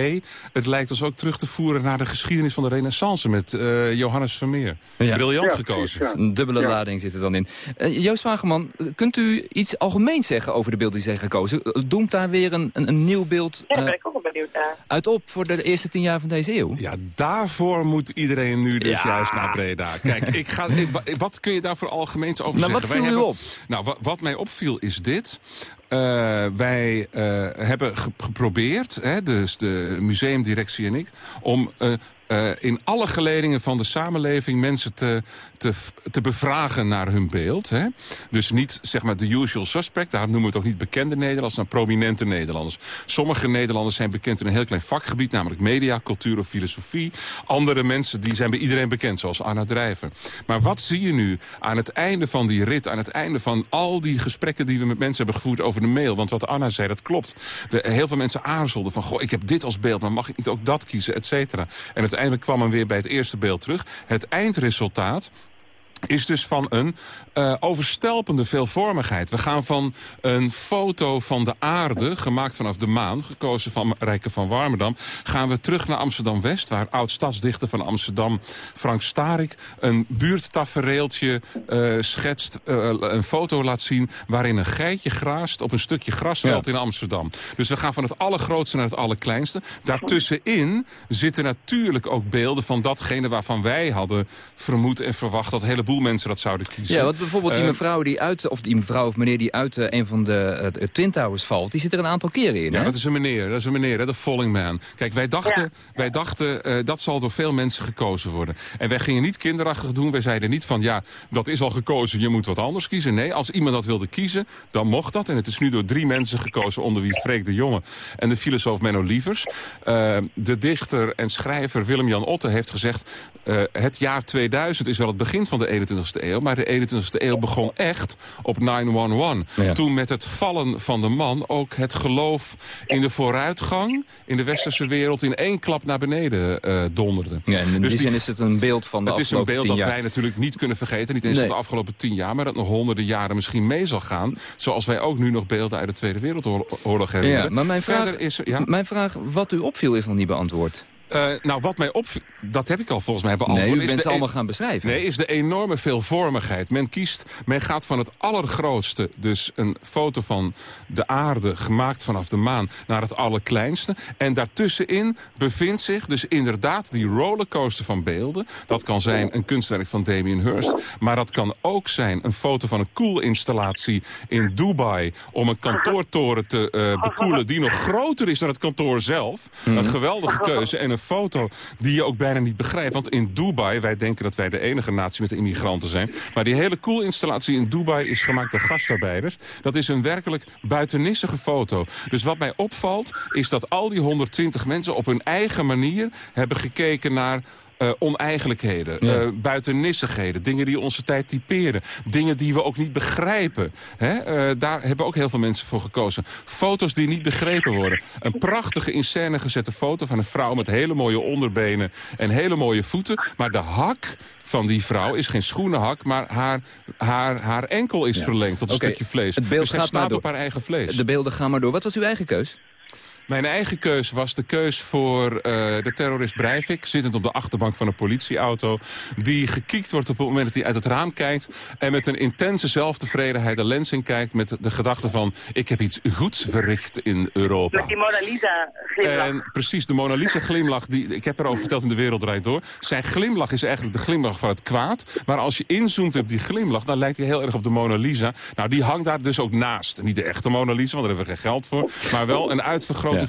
het lijkt ons ook terug te voeren naar de geschiedenis van de renaissance met eh, Johannes Vermeer. Ja. Briljant Ja, gekozen. Een dubbele lading zit er dan in. Joost Wageman, kunt u iets algemeens zeggen over de beelden die zijn gekozen? Doemt daar weer een, een, een nieuw beeld Ja, wel benieuwd naar. uit op voor de eerste tien jaar van deze eeuw? Ja, daarvoor moet iedereen nu dus Ja. juist naar Breda. Kijk, ik ga, ik- wat kun je daar voor algemeens over Nou, zeggen? wat viel u hebben, op? Nou, wa- wat mij opviel is dit. Eh, wij eh, hebben ge- geprobeerd, hè, dus de museumdirectie en ik... om eh, eh, in alle geledingen van de samenleving mensen te, te, te bevragen naar hun beeld. Hè? Dus niet zeg maar de usual suspect, daarom noemen we het ook niet bekende Nederlanders, maar prominente Nederlanders. Sommige Nederlanders zijn bekend in een heel klein vakgebied, namelijk media, cultuur of filosofie. Andere mensen die zijn bij iedereen bekend, zoals Anna Drijver. Maar wat zie je nu aan het einde van die rit, aan het einde van al die gesprekken die we met mensen hebben gevoerd over de mail? Want wat Anna zei, dat klopt. Heel veel mensen aarzelden van, goh, ik heb dit als beeld, maar mag ik niet ook dat kiezen, et cetera. En uiteindelijk kwam men weer bij het eerste beeld terug. Het eindresultaat is dus van een uh, overstelpende veelvormigheid. We gaan van een foto van de aarde, gemaakt vanaf de maan... gekozen van Rijke van Warmerdam... gaan we terug naar Amsterdam-West... waar oud-stadsdichter van Amsterdam, Frank Starik... een buurttafereeltje uh, schetst, uh, een foto laat zien... waarin een geitje graast op een stukje grasveld Ja. in Amsterdam. Dus we gaan van het allergrootste naar het allerkleinste. Daartussenin zitten natuurlijk ook beelden van datgene... waarvan wij hadden vermoed en verwacht... dat een heleboel mensen dat zouden kiezen. Ja, want bijvoorbeeld die Eh, mevrouw die uit, of die mevrouw of meneer die uit eh, een van de eh, Twin Towers valt, die zit er een aantal keren in, Ja, hè? dat is een meneer, dat is een meneer, hè, de Falling Man. Kijk, wij dachten, wij dachten eh, dat zal door veel mensen gekozen worden. En wij gingen niet kinderachtig doen. Wij zeiden niet van, ja, dat is al gekozen, je moet wat anders kiezen. Nee, als iemand dat wilde kiezen, dan mocht dat. En het is nu door drie mensen gekozen, onder wie Freek de Jonge... en de filosoof Menno Lievers. De dichter en schrijver Willem-Jan Otte heeft gezegd... eh, het jaar 2000 is wel het begin van de 21ste eeuw... maar de 21ste eeuw begon echt op 911. Ja. Toen met het vallen van de man ook het geloof in de vooruitgang... in de westerse wereld in één klap naar beneden eh, donderde. Ja, en in Dus die zin is het een beeld van de het is een beeld dat wij natuurlijk niet kunnen vergeten. Niet eens Nee. van de afgelopen tien jaar, maar dat nog honderden jaren misschien mee zal gaan. Zoals wij ook nu nog beelden uit de Tweede Wereldoorlog herinneren. Ja, maar mijn vraag, Verder is ja? mijn vraag, wat u opviel, is nog niet beantwoord. Eh, nou, wat mij opviel, dat heb ik al volgens mij beantwoord. Nee, u bent ze allemaal e- gaan beschrijven. Nee, is de enorme veelvormigheid. Men kiest, men gaat van het allergrootste, dus een foto van de aarde gemaakt vanaf de maan, naar het allerkleinste. En daartussenin bevindt zich dus inderdaad die rollercoaster van beelden. Dat kan zijn een kunstwerk van Damien Hirst, maar dat kan ook zijn een foto van een koelinstallatie in Dubai om een kantoortoren te eh, bekoelen die nog groter is dan het kantoor zelf. Een geweldige keuze en een foto die je ook bijna niet begrijpt. Want in Dubai, wij denken dat wij de enige natie met immigranten zijn. Maar die hele koelinstallatie in Dubai is gemaakt door gastarbeiders. Dat is een werkelijk buitennissige foto. Dus wat mij opvalt is dat al die 120 mensen op hun eigen manier hebben gekeken naar... eh, oneigenlijkheden, Ja. eh, buitennissigheden, dingen die onze tijd typeren. Dingen die we ook niet begrijpen. Hè? Eh, daar hebben ook heel veel mensen voor gekozen. Foto's die niet begrepen worden. Een prachtige in scène gezette foto van een vrouw met hele mooie onderbenen en hele mooie voeten. Maar de hak van die vrouw is geen schoenenhak, maar haar, haar, haar enkel is verlengd tot een stukje vlees. Het beeld dus gaat maar staat door. op haar eigen vlees. De beelden gaan maar door. Wat was uw eigen keus? Mijn eigen keus was de keus voor uh, de terrorist Breivik... zittend op de achterbank van een politieauto... die gekiekt wordt op het moment dat hij uit het raam kijkt... en met een intense zelftevredenheid de lens in kijkt... met de gedachte van, ik heb iets goeds verricht in Europa. Met die Mona Lisa glimlach. En precies, de Mona Lisa glimlach, die, ik heb erover verteld in De Wereld Draait Door. Zijn glimlach is eigenlijk de glimlach van het kwaad. Maar als je inzoomt op die glimlach, dan lijkt hij heel erg op de Mona Lisa. Nou, die hangt daar dus ook naast. Niet de echte Mona Lisa, want daar hebben we geen geld voor. Maar wel een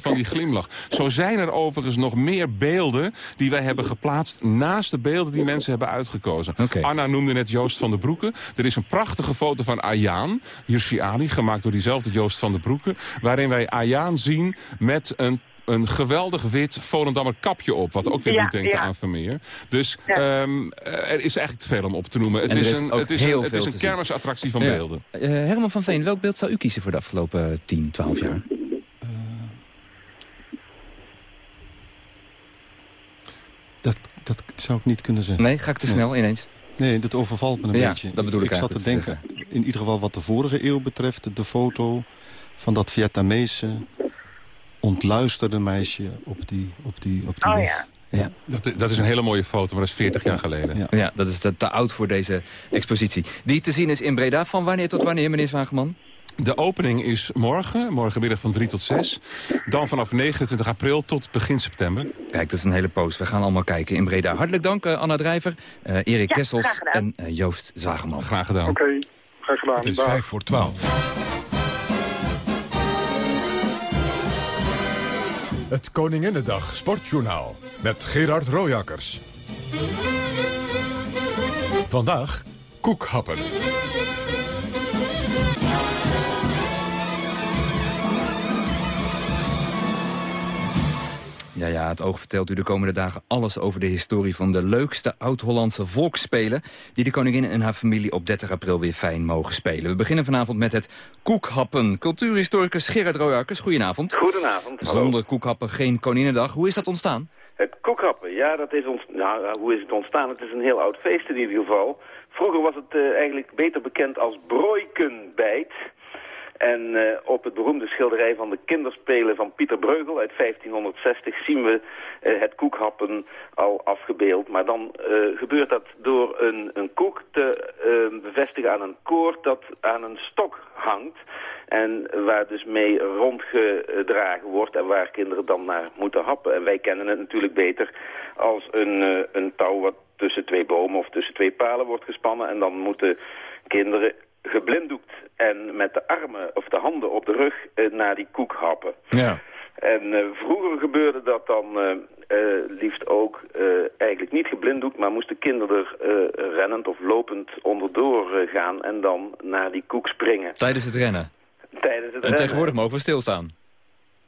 van die glimlach. Zo zijn er overigens nog meer beelden die wij hebben geplaatst... naast de beelden die mensen hebben uitgekozen. Anna noemde net Joost van der Broeken. Er is een prachtige foto van Ayaan, Hirsi Ali, gemaakt door diezelfde Joost van der Broeken... waarin wij Ayaan zien met een een geweldig wit Volendammer kapje op. Wat ook weer Ja, doet denken ja. aan Vermeer. Dus ehm, er is eigenlijk te veel om op te noemen. Het is is een, het is een, het is een kermisattractie van Ja. beelden. Eh, Herman van Veen, welk beeld zou u kiezen voor de afgelopen 10, 12 jaar? Dat, dat zou ik niet kunnen zeggen. Nee, ga ik te snel ineens? Nee, dat overvalt me een Ja, beetje. dat bedoel ik Ik zat te denken, in ieder geval wat de vorige eeuw betreft... de foto van dat Vietnamese ontluisterde meisje op die, op die, op die Oh weg. ja. Ja. Dat, dat is een hele mooie foto, maar dat is 40 jaar geleden. Ja. dat is te, te oud voor deze expositie. Die te zien is in Breda. Van wanneer tot wanneer, meneer Zwageman? De opening is morgen, morgenmiddag van 3 tot 6. Dan vanaf 29 april tot begin september. Kijk, dat is een hele post. We gaan allemaal kijken in Breda. Hartelijk dank, eh, Anna Drijver, eh, Erik Ja, Kessels en eh, Joost Zwageman. Graag gedaan. Oké, graag gedaan. Het is Dag. vijf voor twaalf. Het Koninginnedag Sportjournaal met Gerard Rojakkers. Vandaag koekhappen. Ja, ja, het oog vertelt u de komende dagen alles over de historie van de leukste oud-Hollandse volksspelen... die de koningin en haar familie op 30 april weer fijn mogen spelen. We beginnen vanavond met het koekhappen. Cultuurhistoricus Gerard Royakkers, goedenavond. Goedenavond. hallo. Zonder koekhappen geen koninginnedag. Hoe is dat ontstaan? Het koekhappen, ja, dat is ons, nou, ja, hoe is het ontstaan? Het is een heel oud feest in ieder geval. Vroeger was het eh, eigenlijk beter bekend als broikenbijt. En eh, op het beroemde schilderij van de kinderspelen van Pieter Breugel uit 1560 zien we eh, het koekhappen al afgebeeld. Maar dan eh, gebeurt dat door een, een koek te bevestigen aan een koord dat aan een stok hangt. En waar dus mee rondgedragen wordt en waar kinderen dan naar moeten happen. En wij kennen het natuurlijk beter als een, een touw wat tussen twee bomen of tussen twee palen wordt gespannen. En dan moeten kinderen geblinddoekt en met de armen of de handen op de rug eh, naar die koek happen. Ja. En eh, vroeger gebeurde dat dan eh, liefst ook eigenlijk niet geblinddoekt, maar moesten kinderen er rennend of lopend onderdoor gaan en dan naar die koek springen. Tijdens het rennen. Tijdens het En rennen. tegenwoordig mogen we stilstaan.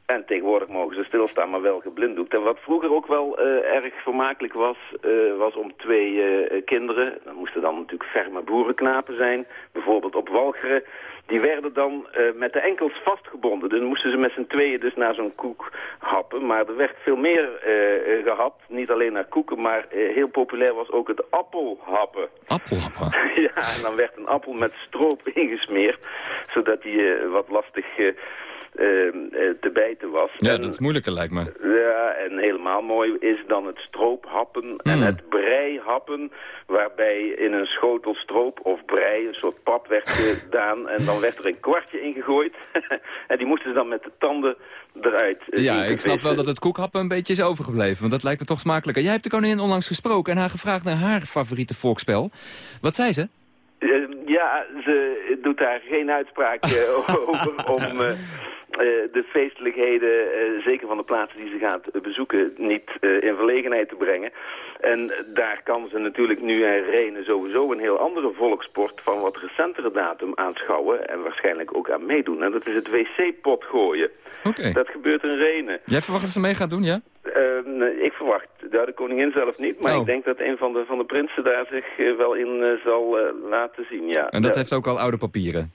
En tegenwoordig mogen ze stilstaan, maar wel geblinddoekt. En wat vroeger ook wel eh, erg vermakelijk was, eh, was om twee eh, kinderen, dat moesten dan natuurlijk ferme boerenknapen zijn, bijvoorbeeld op Walcheren, die werden dan met de enkels vastgebonden. Dus dan moesten ze met z'n tweeën dus naar zo'n koek happen. Maar er werd veel meer eh, eh, gehapt, niet alleen naar koeken, maar heel populair was ook het appelhappen. Appelhappen? Ja, en dan werd een appel met stroop ingesmeerd, zodat die wat lastig te bijten was. Ja, En- dat is moeilijker lijkt me. ja, en helemaal mooi is dan het stroophappen en Mm. het breihappen, waarbij in een schotel stroop of brei een soort pap werd gedaan en dan werd er een kwartje in gegooid. en die moesten ze dan met de tanden eruit eh, Ja, ik snap wel dat het koekhappen een beetje is overgebleven. Want dat lijkt me toch smakelijker. Jij hebt de koningin onlangs gesproken en haar gevraagd naar haar favoriete volksspel. Wat zei ze? Eh, ja, ze doet daar geen uitspraak eh, over om eh, eh, de feestelijkheden, eh, zeker van de plaatsen die ze gaat eh, bezoeken, niet eh, in verlegenheid te brengen. En daar kan ze natuurlijk nu en Renen sowieso een heel andere volkssport van wat recentere datum aanschouwen en waarschijnlijk ook aan meedoen. En dat is het wc-pot gooien. Oké. Dat gebeurt in Renen. Jij verwacht dat ze mee gaat doen, ja? Eh, nee, ik verwacht ja, de koningin zelf niet, maar Oh. ik denk dat een van de, van de prinsen daar zich eh, wel in eh, zal eh, laten zien. Ja. En dat Ja. heeft ook al oude papieren.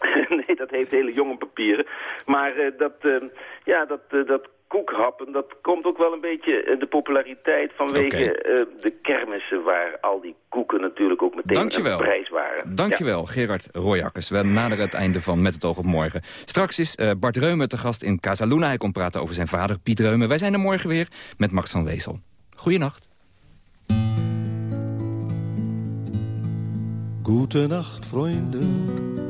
nee, dat heeft hele jonge papieren. Maar eh, dat, eh, ja, dat, eh, dat koekhappen, dat komt ook wel een beetje de populariteit vanwege eh, de kermissen waar al die koeken natuurlijk ook meteen Dankjewel. een prijs waren. Dankjewel, Gerard Royakkers. We naderen het einde van Met het oog op morgen. Straks is eh, Bart Reumer te gast in Casaluna. Hij komt praten over zijn vader, Piet Reumer. Wij zijn er morgen weer met Max van Wezel. Goeienacht. Gute Nacht, Freunde.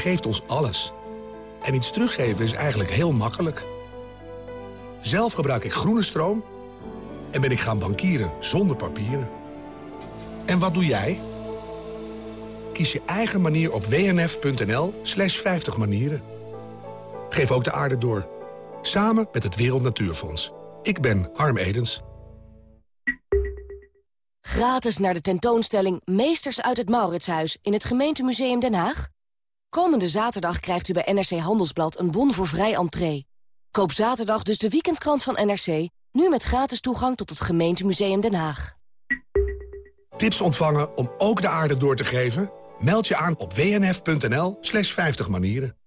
Geeft ons alles. En iets teruggeven is eigenlijk heel makkelijk. Zelf gebruik ik groene stroom en ben ik gaan bankieren zonder papieren. En wat doe jij? Kies je eigen manier op wnf.nl slash 50 manieren. Geef ook de aarde door. Samen met het Wereld Natuurfonds. Ik ben Harm Edens. Gratis naar de tentoonstelling Meesters uit het Mauritshuis in het gemeentemuseum Den Haag? Komende zaterdag krijgt u bij NRC Handelsblad een bon voor vrij entree. Koop zaterdag dus de weekendkrant van NRC, nu met gratis toegang tot het gemeentemuseum Den Haag. Tips ontvangen om ook de aarde door te geven? Meld je aan op wnf.nl slash 50 manieren.